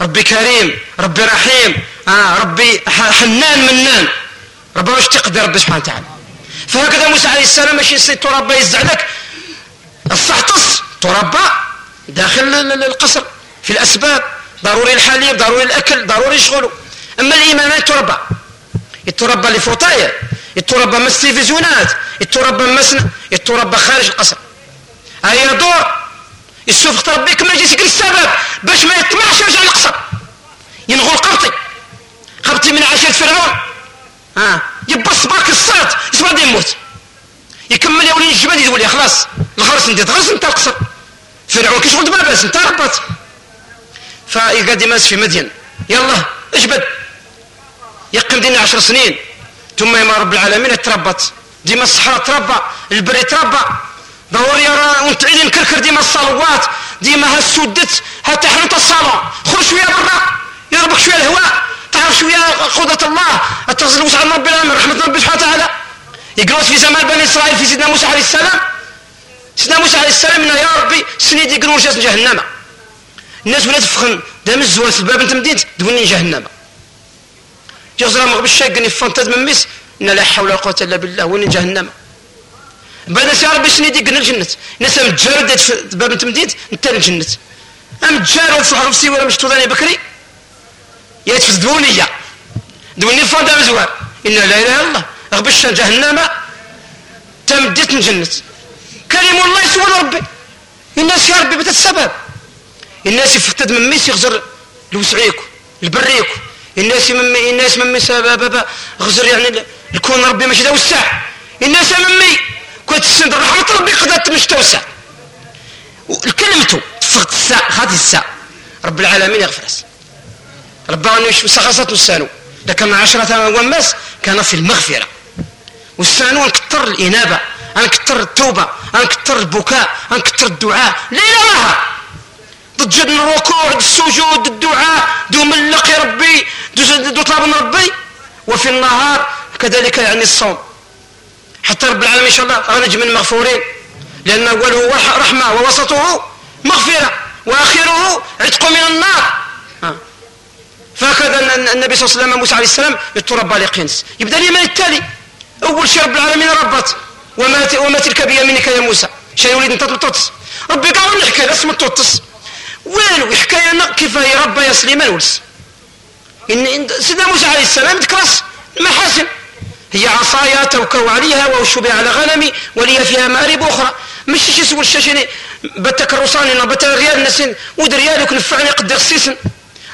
ربي كريم ربي رحيم. آه ربي حنان منان. ربي واش تقدر ربي سبحانه وتعالى. فهكذا موسى عليه السلام ماشي يصير تربى يزع لك. الصحتص تربى داخل القصر. في الأسباب. ضروري الحليب ضروري الأكل ضروري يشغلوا أما الايمانات تربى يتربى لفوطاية يتربى من التلفزيونات يتربى مسنا يتربى خارج القصر. هيا دور. السوف تربي كما جيت السبب باش ما يطمعش يرجع للقصر ينغو القبطي. قبطي من عشيرة فرعون. ها يبص باك الصوت يسمع يموت؟ يكمل يولي الجبل يولي خلاص. الغرس انت تغرس انت القصر. فرعون كي شغل بس انت ربط فيقعد يماس في مدين. يلا اجبد. يقم دينا عشر سنين. ثم يما رب العالمين تربط. ديما الصحراء تربى البر يتربى ضروري ونتعيد نكركر ديما الصلوات. ديما ها سدت ها تحنط الصلاة. خرج شوية برا. يضربك شوية الهواء. تعرف شوية قدرة الله. التصل وسع ربنا من رحمة ربي سبحانه وتعالى. يقرأ في زمان بني إسرائيل في سيدنا موسى عليه السلام. سيدنا موسى عليه السلام يا ربي سنيد جاس جهنم. الناس ولات تفخن دام الزوال في الباب أنت مدينت دوني جهنم. جزر مغب الشاق فانتاد من ميس. ان لا حول ولا قوة إلا بالله وين جهنم؟ بعد يا ربي سنيد يقرن الجنة الناس متجارد في باب انت مدينت انت الجنة أم تجارد في حرف ولا مش توضاني بكري؟ يتفز دونية. دوني فانتا مزوار إن لا إله إلا الله. أغبش جهنم. تمدت جنة. كريم الله يسوى ربي الناس يا ربي بتتسبب الناس يفتد من ميس يغزر لوسعيكو البريكو الناس من الناس من ميس بابا غزر يعني الكون ربي ماشي توسع الناس من مي. كنت السند رحمة ربي قدرت مش توسع الكلمته تفقد الساعة هذه الساعة رب العالمين يغفر ربنا سخصت السانو لكن عشرة ومس كان في المغفرة. والسانو نكتر الإنابة نكتر التوبة نكتر البكاء نكتر الدعاء. ليلة نهار ضد الركوع السجود الدعاء. دو ملق يا ربي. دو طلب من ربي. وفي النهار كذلك يعني الصوم. حتى رب العالمين إن شاء الله غنجم من مغفورين لأن أوله رحمة ووسطه مغفرة وآخره عتق من النار. فهكذا النبي صلى الله عليه وسلم موسى عليه السلام يتربى لقنس يبدأ اليمن التالي أول شيء رب العالمين ربط. وما وما تلك بيمينك يا موسى. شيء يريد أن تطلطس ربي قال نحكي اسم التوتس وين حكاية كيف يربى يا سليمان ولس. إن سيدنا موسى عليه السلام ذكرس المحاسن. هي عصايا توكو عليها وأوش بها على غنمي ولي فيها مآرب أخرى. مش شي سول الشاشيني بتا كروساني بتا ريال نسين ود ريال وكنفعني قد خسيسن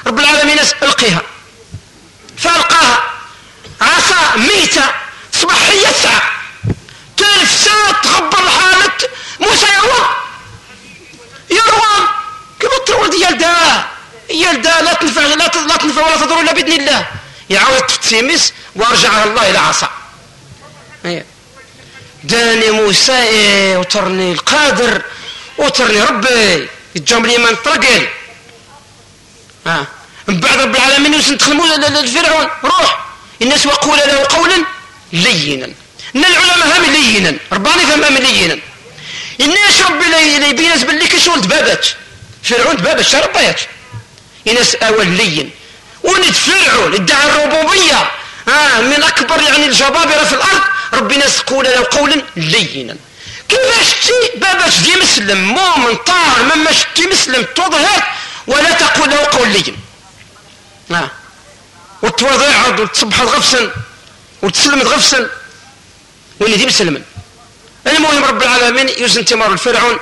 رب العالمين ألقيها. فألقاها. عصا ميتة. تصبح هي الساعة تلف ساعة تخبر حالة. موسى يروى يروى كيف تروى دي يلدا لا تنفع لا تنفع ولا تضر إلا بإذن الله. يعاود تتسيمس وأرجعها الله إلى عصا. إيه. داني موسى إيه وترني القادر وترني ربي الجمر من طرقل ها. من بعد رب العالمين ندخل لفرعون. روح. الناس وقول له قولا لينا. إن العلماء هم لينا. رباني فهم هم لينا. الناس ربي لا يبينس باللي كشول دبابات فرعون دبابات شربيات الناس أول لين. ولد فرعون ادعى الربوبية. آه من أكبر يعني الجبابرة في الأرض. ربي ناس قول له قولا لينا. كيفاش تي؟ باباش دي مسلم مؤمن طاهر مما شتي مسلم تظهر ولا تقول له قول لين آه. وتواضع وتصبح غفسا وتسلم غفسا. وين دي مسلما المهم رب العالمين يوزن تمار الفرعون.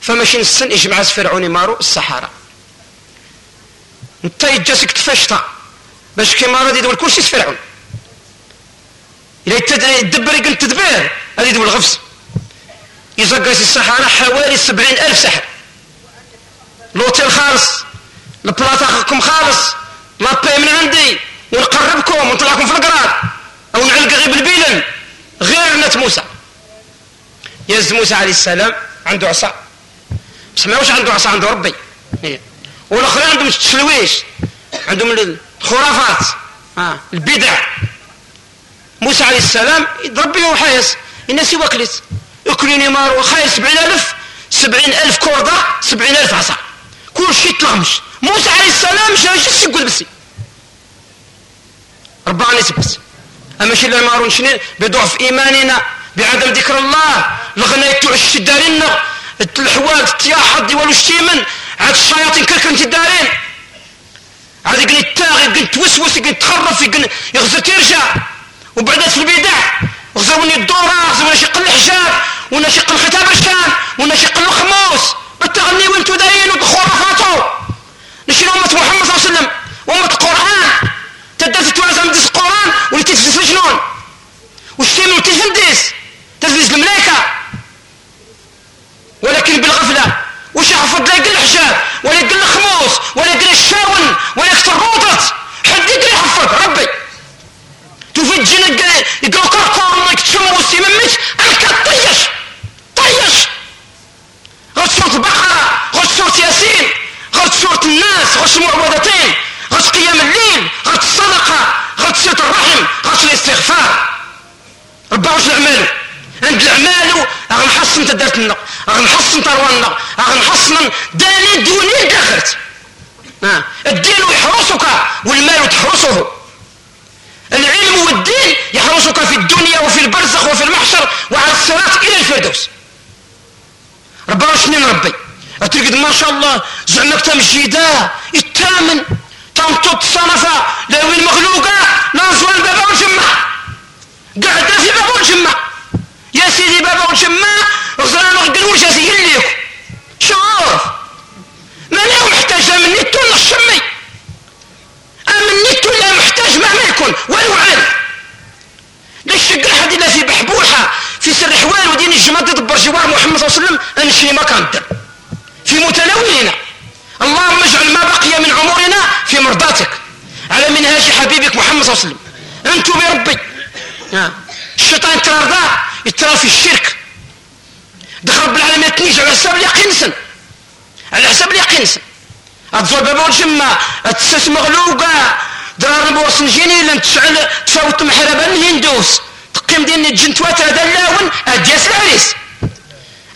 فماشي نسن يجمع فرعون مارو الصحراء انت يجاسك تفشتا باش كيما غادي يدور كلشي فرعون إلا يدبر يقول التدبير غادي يدور الغفص يزقس الصحراء حوالي سبعين ألف سحر لوتيل خالص البلاطة خالص لابي من عندي ونقربكم ونطلعكم في القرار. أو نعلق غير بالبيلن غير نت موسى. يزد موسى عليه السلام عنده عصا. ما واش عنده عصا عنده ربي. والآخرين عندهم التشلويش عندهم الخرافات آه. البدع. موسى عليه السلام ربي وحايس الناس يوكلت ياكلوني مار وخايس سبعين ألف سبعين ألف كوردة سبعين ألف عصا. كل شيء تلغمش موسى عليه السلام جالس يقول بس ربنا بس. أما شي لا مارون شنين بضعف إيماننا بعدم ذكر الله. لغنا يتوعش دارنا الحوال الطياحة دي والو عاد الشياطين كركن تدارين عاد يقن يتاغي يقن توسوس يقن تخرف يقن يغزر ترجع وبعدها في البدع غزروني الدورة غزروني شق الحجاب ونشق الختاب رشان ونشق الخموس. بالتغني وانتو دايين وبخرافاته نشيل أمة محمد صلى الله عليه وسلم؟ أمة القرآن. تدرس توازن مدرس القرآن ولتدرس الجنون والشيم وتفندس تدرس الملائكة. ولكن بالغفلة. واش يحفظ لا يقل حجاب ولا يقل خموس ولا يقل الشاون ولا يكثر روضت حد يقل يحفظ ربي. تفجينا جينا يقل قرقر وما يكتشموس يممت هكا طيش طيش. غد سورة البقرة غد سورة ياسين غد سورة الناس غير المعوذتين غد قيام الليل غد الصدقة غد سورة الرحم غد الاستغفار. ربعوش واش عند العمال غنحصن تدارتنا غنحصن ثرواننا غنحصن داني دوني داخلت. الدين يحرسك والمال تحرسه. العلم والدين يحرسك في الدنيا وفي البرزخ وفي المحشر وعلى الصراط إلى الفردوس. ربنا شنين ربي؟ اترقد ما شاء الله زعمك تمجيدا الثامن تنطط صنفة لو المغلوقة ناصوا البابا والجمع قاعدة في بابا والجمع يا سيدي بابا والجمع غزران غدلو جازي ليك شوف ما لا محتاج من النت ولا الشمي. النت ولا محتاج مهما يكون ولو عالم ليش تقرا حد إلا في بحبوحة في سر حوال ودين الجماد تدبر جوار محمد صلى الله عليه وسلم أنشي ما كان في متناولنا. اللهم اجعل ما بقي من عمرنا في مرضاتك على منهاج حبيبك محمد صلى الله عليه وسلم. أنتم بربي الشيطان ترى رضا يترى في الشرك. دخل رب العالمين تنيج على حساب اليقين سن. على حساب اليقين سن. اتزول بابا والجمة اتسس مغلوقة. درار نبوس نجيني لن تشعل تفاوت محربا الهندوس. تقيم دين الجنتوات هذا اللاون ادياس العريس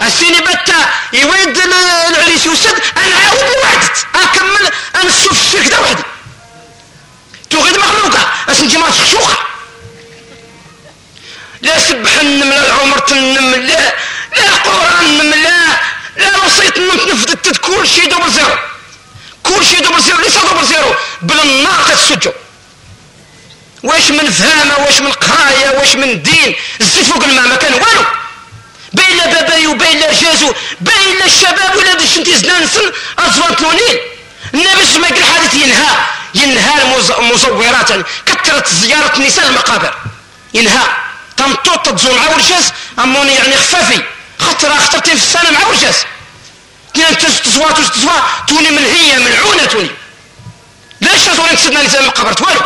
السيني بتا يويد العريس يوسد أنا عاود لوحدت أنا نشوف الشرك ده وحدي توغيد مخلوقة اسنجي ما تخشوخة لا سبح النم لا العمر تنم لا لا قرآن النم لا لا وصيت تنفذت كل شيء دبل زيرو كل شيء دبل زيرو ليس دبل زيرو بالنار تسجل واش من فهامة واش من قراية واش من دين الزيت فوق الماء ما كان والو. بين باباي وبين جازو بين الشباب ولا باش انت زنانسن اصوات لونين. النبي صلى الله الحديث ينهى ينهى المزورات يعني كثرت زيارة نساء المقابر. ينهى. تنطوط تزول مع ورجاز أموني يعني خفافي. خطرة خطرتين في السنة مع ورجاز. اثنين تزوات تزوا توني من هي ملعونة توني. ليش تزورين تسدنا نساء المقابر والو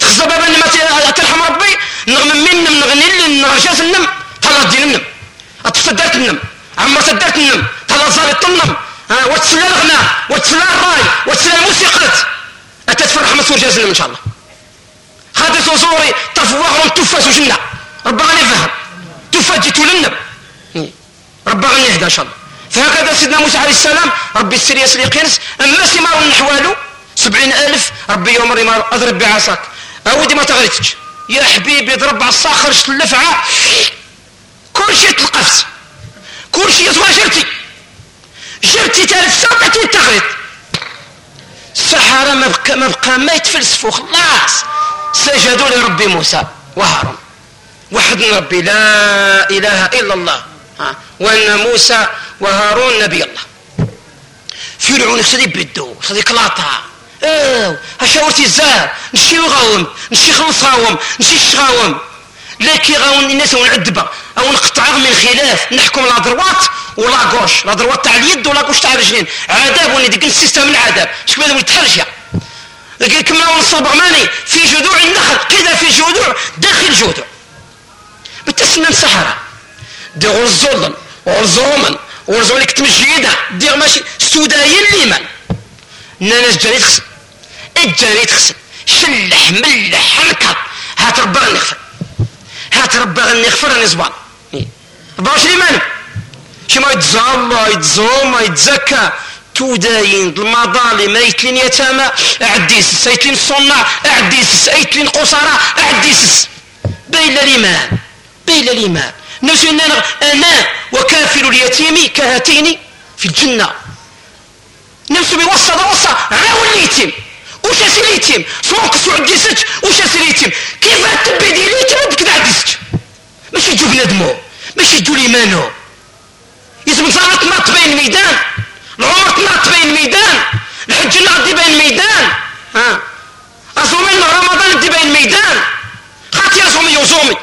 تخزى بابا ما ترحم ربي نغم من نغني لي نرجاز النم طلع الدين النم أتصدرت النم عمر صدرت النم طلع زارت النم وتسلى الغناء وتسلى الراي؟ وتسلى الموسيقى اتتفرح مسؤول جاز النم إن شاء الله. خادت وصوري طرف وغرم تفاس وجنة ربا غني فهم تفاس جيتو للنم ربا غني يهدى إن شاء الله. فهكذا سيدنا موسى عليه السلام ربي السر يسري قنس اما سمار النحوالو سبعين ألف ربي يوم رمار أضرب بعصاك. أودي ما تغريتش يا حبيبي اضرب عصا خرجت اللفعة؟ كل شيء تلقفت كل شيء يزوى جرتي. جرتي تالف ساقط والتغريط السحرة ما بقى ما ما يتفلسفوا خلاص. سجدوا لربي موسى وهارون. وحدنا ربي لا إله إلا الله. ها؟ وأن موسى وهارون نبي الله. فرعون خدي بدو خدي كلاطه إيه هشاورتي الزهر. نشي غاوم نشي خلص غاوم نشي شغاوم لكي غاون الناس ونعذبه أو نقطع من خلاف نحكم لا دروات ولا غوش. لا دروات تاع اليد ولا غوش تاع الرجلين. عذاب ولي ديك السيستم العذاب. شكون هذا تحرجها كما ونصب ماني في جذوع النخل. كذا في جذوع داخل جذوع. الصحراء دي غرزولن غرزومن غرزولك تمجيدة دير ماشي سودايين ليمن ناس جريت خسن الجريت خسن شلح ملح حركة. هات ربنا نغفر هات ربا غني غفر راني زبان. باش لي مالك شي ما يتزال يتزوم يتزكى. توداين المظالم ايتلين يتامى. اعديسس ايتلين الصناع اعديسس ايتلين قصارى. اعديسس بين الإيمان. بين الإيمان. نفسي أنا وكافل اليتيم كهاتين في الجنة. نفسي بوصى وصى عاون اليتيم. وش اليتيم؟ سوق سوق ديسج وش اليتيم؟ كيف تبي دي اليتيم كذا عديسج ماشي يجوا بنادمو ماشي يجوا ليمانو يزم صارت نط بين الميدان العمر تنط بين الميدان الحج نط بين الميدان ها؟ اصومي رمضان دي بين الميدان خاطي أصومي يوزومي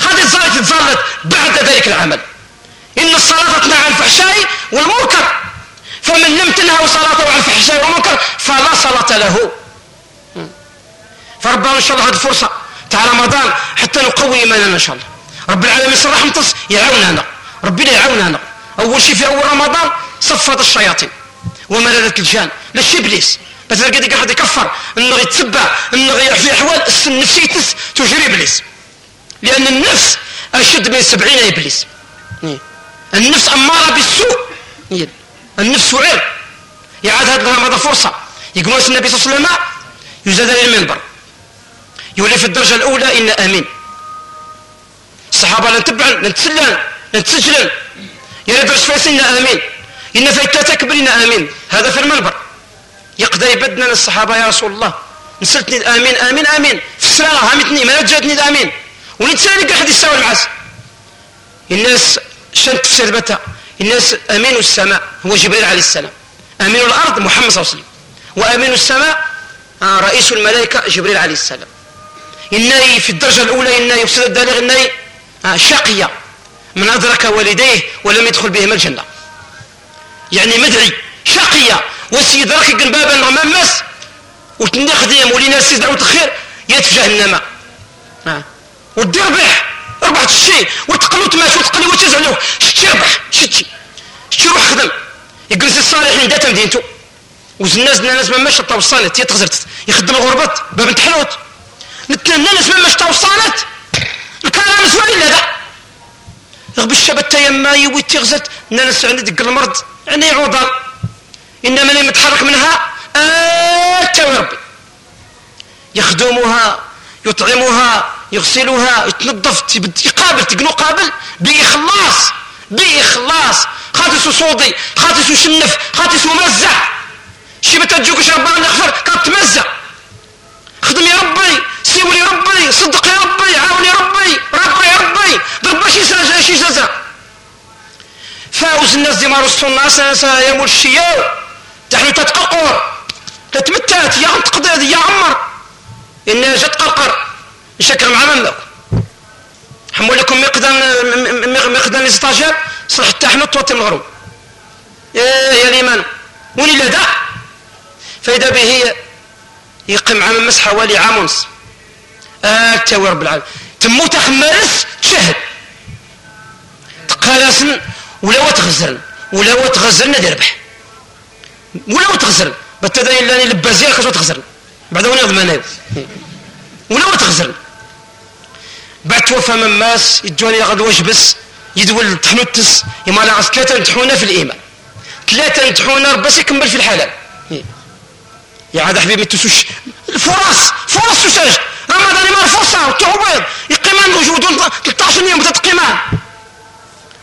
خاطي تزالت تزالت بعد ذلك العمل. إن الصلاة تنهى عن الفحشاء والمنكر. فمن لم تنهى صلاته عن الفحشاء والمنكر فلا صلاة له. فربنا إن شاء الله هذه الفرصه تاع رمضان حتى نقوي إيماننا إن شاء الله. رب العالمين صراحة متص يعاوننا ربنا يعاوننا أول شيء في أول رمضان صفت الشياطين ومرضت الجان. مثلا قد قاعد يكفر. إنه يتبع. إنه في أحوال. النفسيتس تجري إبليس. لأن النفس أشد من سبعين إبليس. النفس أمارة بالسوء. النفس وعر يعاد هذا فرصة. يقول النبي صلى الله عليه وسلم. يزاد المنبر. يولي في الدرجة الأولى إن آمين. الصحابة نتبع نتسلم نتسجل يا درس فاسنا آمين. إن فايتاتك برنا آمين. هذا في المنبر. يقدر يبدنا للصحابة يا رسول الله. نسلتني آمين آمين آمين. في السلالة هامتني ما جاتني آمين ونتسالي قاعد يساوي العاس الناس شنت سربتها الناس أمين السماء. هو جبريل عليه السلام. أمين الأرض محمد صلى الله عليه وسلم. وأمين السماء آه، رئيس الملائكة جبريل عليه السلام. إنه في الدرجة الأولى إنه يفسد الدليل إنه آه، شقي من أدرك والديه ولم يدخل بهما الجنة. يعني مدعي شقي وسيد راك بابا نغمام مس وتني خديم ولينا ناس دعوة الخير جهنم. آه. ودي ربح ربحت الشيء وتقلوت ماشي وتقلي وتزعلوه شتي ربح شتي. شتي روح خدم يجلس الصالحين مدينتو. وزنا زنا ناس ما ماشي توصلت يتغزرت يخدم الغربات باب انتحلوت. نتنى ناس ما ماشي توصلت الكلام سوالي لا. ذا غب الشبت يما يوي تغزت ناس عندي دق المرض. يعني عوضا إنما اللي متحرك منها. آتا ربي. يخدمها يطعمها يغسلها يتنظف يقابل تقنو قابل بإخلاص بإخلاص. خاتس صودي خاتس شنف خاتس مرزع شي ما تجوكش ربنا نغفر كتمزع خدم يا ربي سيولي يا ربي صدق يا ربي عاون يا ربي ربي يا ربي. ضرب شي سجا شي جزا فاوز الناس دي مارسوا الناس يا مرشيو تحلو تتققر. تتمتات يا تقضي يا عمر. إنها جت يشكر مع منك حمول لكم مقدام الاستاجير صح حتى إحنا توطي الغروب. يا يا الإيمان. وني لا دا. فإذا به يقيم عام مس حوالي عام ونص. التاوي رب العالمين. تموت خمارس تشهد. تقالسن ولا تغزرن ولا تغزرن دير ربح. ولا تغزرن بتدري لاني لبازير خاصو تغزرن. بعد وين ضمانه ولا تغزرن بعد توفى من ماس يدوني غد بس يدول تحنوتس يما لا ثلاثة نتحونا في الإيمان. ثلاثة نتحونا بس يكمل في الحلال يا عاد حبيبي تسوش الفرص فرص تساج رمضان ما فرصة وتعويض يقيمان وجودون 13 يوم تتقيمان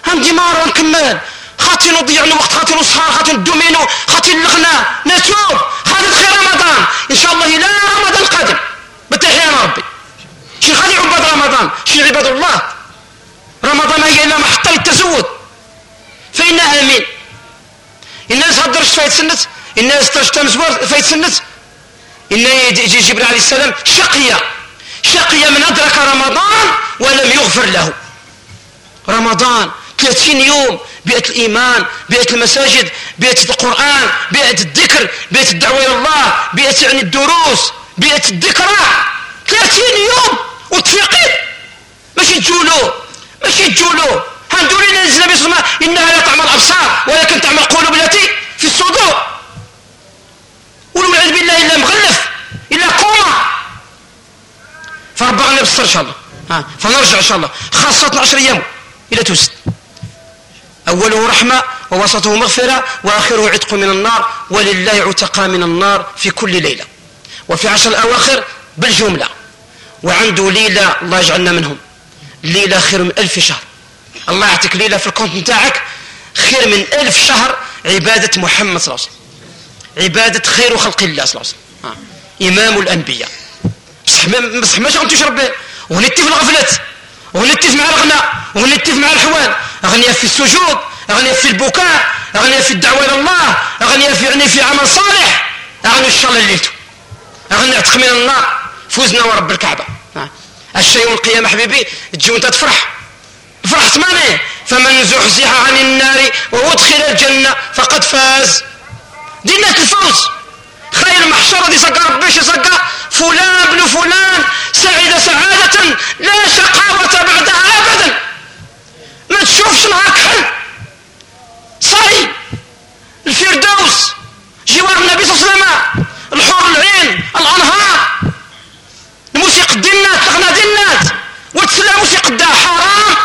هم ديمار ونكمل خاطي نضيع الوقت خاطي نصحى خاطي ندومينو خاطي نلغنا. نتوب. خاطي خير رمضان. إن شاء الله إلى رمضان القادم. بالتحية ربي. شي غادي عباد رمضان شي عباد الله. رمضان هي إلا محطة للتزود فإنها آمين. الناس هدرش فايت سنة الناس ترشتم زوار فايت سنة إن جبريل عليه السلام شقية شقية من أدرك رمضان ولم يغفر له. رمضان 30 يوم بيئة الإيمان بيئة المساجد بيئة القرآن بيئة الذكر بيئة الدعوة إلى الله بيئة يعني الدروس بيئة الذكرى. 30 يوم! وتفيقين ماشي تجولو ماشي تجولو هندوري نزل النبي صلى الله عليه وسلم إنها لا تعمل أبصار ولكن تعمل قلوب التي في الصدور! والعياذ بالله إلا مغلف! إلا كوما فربنا نبصر إن شاء الله. ها فنرجع إن شاء الله. خاصة 10 أيام إلى توسد. أوله رحمة ووسطه مغفرة وآخره عتق من النار ولله عتقى من النار في كل ليلة. وفي عشر الأواخر بالجملة. وعنده ليلة الله يجعلنا منهم. ليلة خير من ألف شهر. الله يعطيك ليلة في ال compte نتاعك خير من ألف شهر عبادة محمد صلى الله عليه وسلم. عبادة خير خلق الله صلى الله عليه وسلم. إمام الأنبياء. بصح بصح ماشي غنتو تشرب ونتي في الغفلات. ونتي مع الغناء. ونتي مع الحوال أغنياء في السجود. أغنياء في البكاء. أغنياء في الدعوة إلى الله. أغنياء في يعني في عمل صالح. أغنياء إن شاء الله ليلته. أغنياء عتق من النار. فوزنا ورب الكعبة الشيء يوم القيامة حبيبي تجي وانت تفرح. فرحت ماني فمن زحزح عن النار وأدخل الجنة فقد فاز. دينا الفوز. خير محشرة دي سقى ربيش سقى. فلان ابن فلان سعد سعادة لا شقاوة بعدها أبدا. ما تشوفش معاك حل. صحيح الفردوس. جوار النبي صلى الله عليه وسلم. الحور العين. الأنهار. الموسيقى ديال الناس تغنى ديال الناس وتسلى موسيقى دا حرام.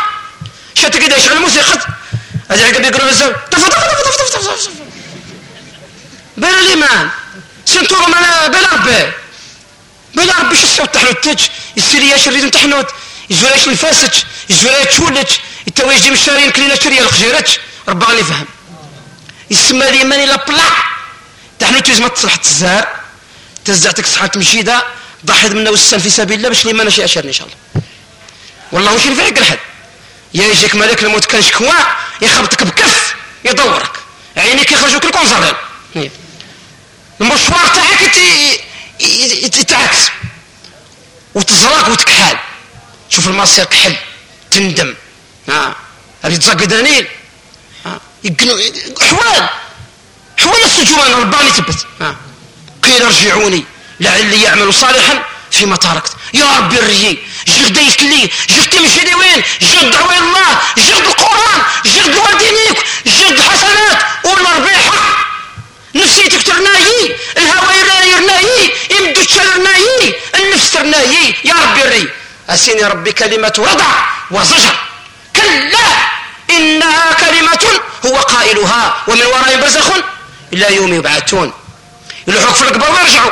انت كده يشغل موسيقى. هذه عقب يقولوا بزاف. طف طف طف طف طف طف بلا الإيمان. سنتورو مانا بلا ربي. بلا ربي شو السوط تحنو التج يسيري يا شريد تحنوت يزولاش الفاسج يزولاش تشولج يتوي يجي مشارين كلينا شريا الخجيرج ربا غني فهم يسمى الإيمان إلا بلا تحنو تيزما تصلح تزار تزعتك صحة مشيدة. ضحيت منا وسن في سبيل الله باش الإيمان شي أشرني إن شاء الله. والله وش ينفعك الحد؟ يا يجيك ملك الموت كان شكوى يخبطك بكف يدورك. عينيك يخرجوك الكونسرين المشوار تاعك يتعكس. وتزرق وتكحال شوف المصير كحل تندم. ها؟ هذه تزق دانيل حوال. حوال السجوان رباني تبت. ها؟ قيل ارجعوني. لعلي يعمل صالحا فيما تركت. يا ربي الرجي جغد يسلي جغد تمشي وين؟ جغد دعوة الله؟ جغد القرآن جغد والدينيك جغد حسنات. ولا ربيحة نفسيتك ترناهي الهوى يرناهي يمدو تشرناهي النفس ترناهي يا ربي الري أسيني ربي كلمة وضع وزجر. كلا إنها كلمة هو قائلها ومن وراء برزخ إلا يوم يبعثون. يلوحوك في القبر ويرجعوا.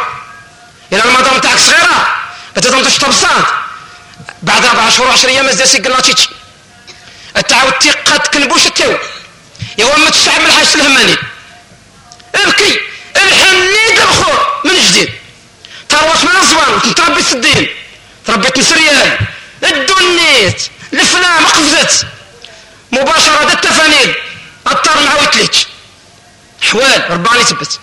إلى رمضان تاعك صغيرة. بتضم تشطبصان بعد أربع شهور عشر أيام ازداسي قلاتيتش التعاود قد كنبوش التو يوم تستعمل الحاج الهماني. ابكي. الحني الخور من جديد. تروش من الزوان تربي الدين. تربيت نسريان الدنيت. الفلام قفزت. مباشرة التفانيل. الطار معاويت ليش حوال. رباني تبت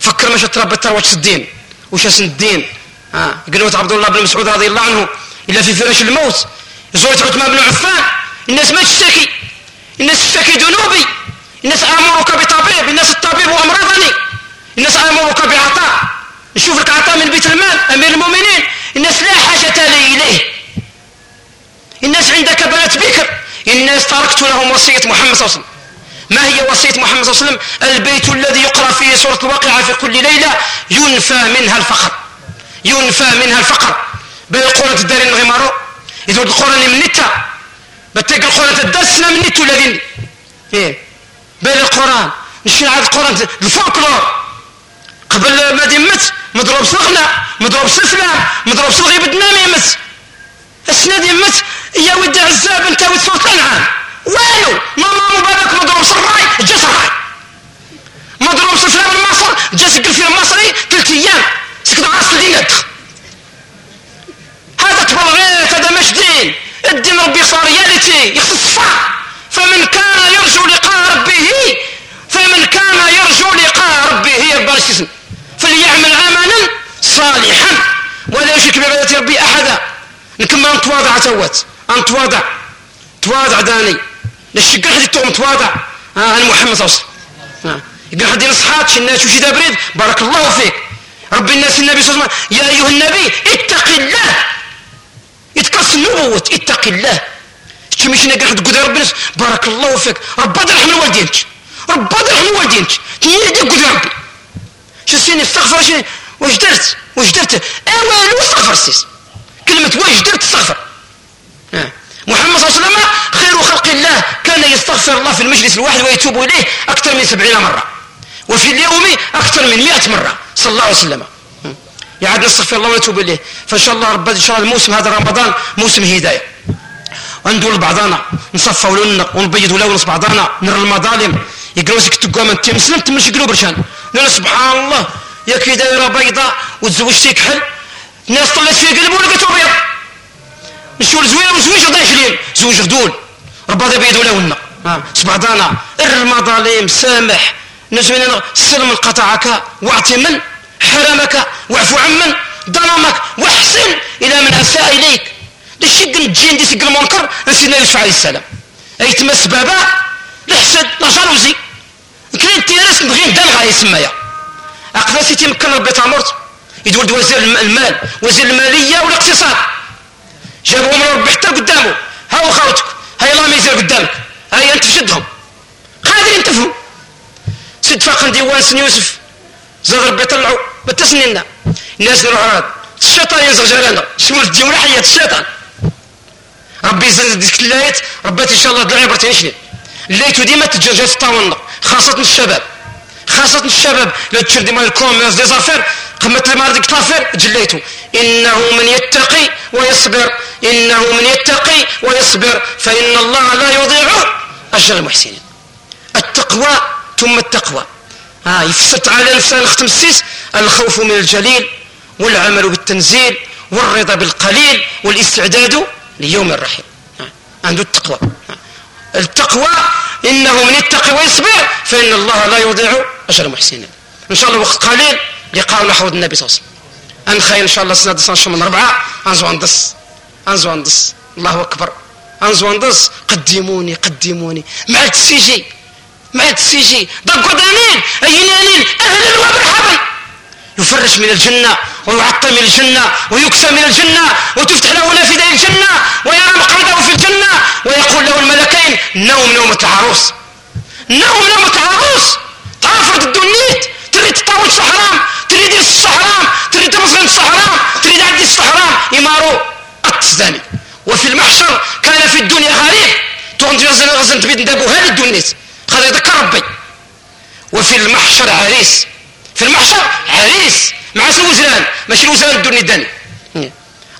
فكر مش تربى تروش الدين. وش اسم الدين؟ ها قلوة عبد الله بن مسعود رضي الله عنه إلا في فراش الموت. زوجة عثمان بن عفان الناس ما تشتكي. الناس تشتكي ذنوبي الناس آمرك بطبيب الناس الطبيب أمرضني. الناس آمرك بعطاء. نشوف لك عطاء من بيت المال أمير المؤمنين. الناس لا حاجة لي إليه. الناس عندك بنات بكر. الناس تركت لهم وصية محمد صلى الله عليه وسلم. ما هي وصية محمد صلى الله عليه وسلم؟ البيت الذي يقرأ فيه سورة الواقعة في كل ليلة ينفى منها الفقر. ينفى منها الفقر. بين القرآن الدارين غمارو إذا القرآن من نتا بتلقى القرآن الدرسنا من نتو الذين إيه. بين القرآن نشين عاد القرآن الفولكلور قبل ما دمت مضروب صغنا مضروب سفلة مضروب صغي بدنا ميمت السنة دمت يا ودي عزاب أنت وتصوت الانعام والو ماما مبارك مضروب صراي جا صراي مضروب سفلة من مصر جا سقل في المصري ثلاث أيام. سكت عاصل دينك هذا تبغيت هذا مش دين. الدين ربي صار رياليتي يخص الصفا. فمن كان يرجو لقاء ربه فمن كان يرجو لقاء ربه ربنا اسم فليعمل عملا صالحا. ولا يشرك بعبادة ربي أحدا. نكمل نتواضع توت نتواضع تواضع داني. نشكر حد توم تواضع ها آه محمد صلى الله عليه وسلم. يقول حد نصحات الناس وشي بريد بارك الله فيك. رب الناس النبي صلى الله عليه وسلم يا أيها النبي اتق الله. يتقص النبوة اتق الله. مش نقول حد قدر ربنا بارك الله فيك. رب رحم الوالدينك رب رحم الوالدينك تنيدي قدر ربي. شو سيني استغفر شنو واش درت؟ واش درت؟ اوالو استغفر سيس. كلمة واش درت استغفر. محمد صلى الله عليه وسلم خير خلق الله كان يستغفر الله في المجلس الواحد ويتوب إليه أكثر من سبعين مرة. وفي اليوم أكثر من مئة مرة. صلى الله عليه وسلم. يعاد نستغفر الله ويتوب إليه. فإن شاء الله رب إن شاء الله الموسم هذا رمضان موسم هداية. وندور بعضنا نصفى ولنا ونبيض ولا ونص بعضنا نرى المظالم. يقولوا سك تقوم انت مسلم تمشي قلوب برشان. نقول سبحان الله. يا كي دايرة بيضاء وتزوجتي كحل الناس طلعت في قلبه ولقيته بيض نشوف زوينه وزويج غدا يشرين زوج غدول ربا ذا بيض ولا ونا سبعضانا المظالم سامح. نزوين سلم القطعك واعطي من؟ حرمك واعفو عمن ظلمك. واحسن. إلى من أساء إليك. الشق الجين دي سق المنكر. نسينا يوسف عليه السلام. اي تمس بابا الحسد لا جالوزي. كاين تيرس نبغي ندلغا يسمايا اقداسي تيمكن ربي تامرت يدولد وزير المال. وزير المالية والاقتصاد. جابوا من ربي حتى قدامه. ها خوتك. هاي الله ما يزير قدامك. هاي أنت فشدهم قادرين تفهم سد فاقن ديوان سن يوسف. زاد ربي طلعوا. بتسنينا الناس نروح الشيطان ينزغ جرانا شمول الدين ولا حياة الشيطان؟ ربي يزيد ديك اللايت ربات إن شاء الله العبره تنشني الليت ديما تجرجات الطاولنا خاصة الشباب. خاصة الشباب. لا تشر ديما الكوميرس دي زافير. قمت لما ديك طافير جليتو إنه من يتقي ويصبر. إنه من يتقي ويصبر. فإن الله لا يضيع أجر المحسنين. التقوى ثم التقوى. ها يفسد على نفسه نختم السيس. الخوف من الجليل والعمل بالتنزيل والرضا بالقليل والاستعداد ليوم الرحيل. عنده التقوى. التقوى إنه من يتقي ويصبر. فإن الله لا يضيع أجر المحسنين. إن شاء الله وقت قليل. لقاء حوض النبي صلى الله عليه وسلم. أنخي إن شاء الله سنة دس من أربعة أنزو أندس الله أكبر. أنزو أندس قدموني قدموني. مع السيجي مع السيجي ضقوا دانين أينانين أهلا ومرحبا يفرش من الجنة ويعطي من الجنة ويكسى من الجنة وتفتح له نافذة الجنة ويرى مقعده في الجنة ويقول له الملكين نوم نومة العروس نوم نومة العروس تعرف الدنيت؟ تريد تطاوج الصحرام تريد الصحرام تريد تمصر الصحرام تريد عدي الصحرام إمارو التزاني وفي المحشر كان في الدنيا غريب. تغنجي غزن تبيد ندابو هذه الدنيت هذا يذكر ربي. وفي المحشر عريس. في المحشر عريس. مع الوزران ماشي الوزران الدنيا الدني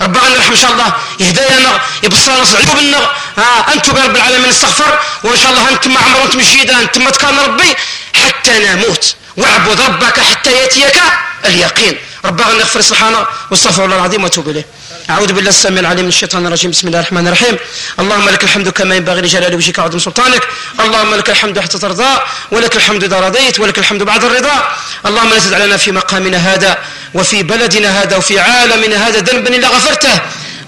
ربنا نرحم إن شاء الله. يهدينا. يبصرنا عيوبنا ها أنتم يا رب العالمين استغفر. وإن شاء الله أنتم عمر أنتم مشيدا أنتم كان ربي. حتى نموت. واعبد ربك حتى يأتيك اليقين. ربنا نغفر سبحانه واستغفر الله العظيم واتوب إليه. أعوذ بالله السميع العليم من الشيطان الرجيم. بسم الله الرحمن الرحيم. اللهم لك الحمد كما ينبغي لجلال وجهك وعظيم سلطانك. اللهم لك الحمد حتى ترضى ولك الحمد إذا رضيت ولك الحمد بعد الرضا. اللهم لا تدع لنا في مقامنا هذا وفي بلدنا هذا وفي عالمنا هذا ذنبا إلا غفرته.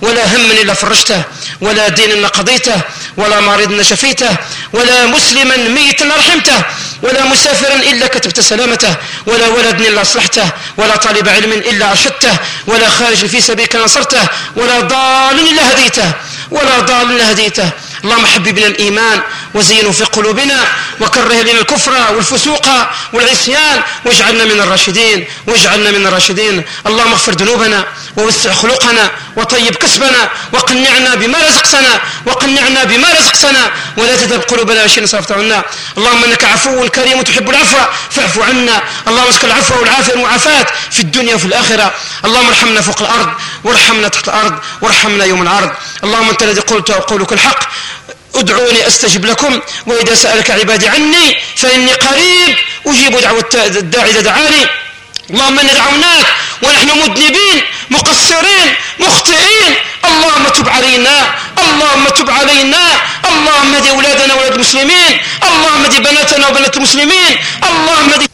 ولا هم إلا فرجته ولا دين إلا قضيته ولا مريض شفيته ولا مسلما ميتا رحمته ولا مسافرا إلا كتبت سلامته ولا ولد إلا أصلحته ولا طالب علم إلا أرشدته ولا خارج في سبيلك نصرته ولا ضال إلا هديته ولا ضال إلا هديته. اللهم حببنا الإيمان وزينه في قلوبنا وكره لنا الكفر والفسوق والعصيان واجعلنا من الراشدين واجعلنا من الراشدين. اللهم اغفر ذنوبنا ووسع خلقنا وطيب كسبنا وقنعنا بما رزقتنا وقنعنا بما رزقتنا. ولا تذهب قلوبنا عشان صرفت عنا. اللهم إنك عفو كريم تحب العفو فاعف عنا. اللهم اسك العفو والعافية والمعافاة في الدنيا وفي الآخرة. اللهم ارحمنا فوق الأرض وارحمنا تحت الأرض وارحمنا يوم العرض. اللهم أنت الذي قلت وقولك الحق. أدعوني أستجب لكم وإذا سألك عبادي عني فإني قريب أجيب دعوة الداعي إذا دعاني. اللهم انا دعوناك ونحن مذنبين مقصرين مخطئين. اللهم تب علينا اللهم تب علينا. اللهم دي أولادنا واولاد المسلمين. اللهم دي بناتنا وبنات المسلمين. اللهم دي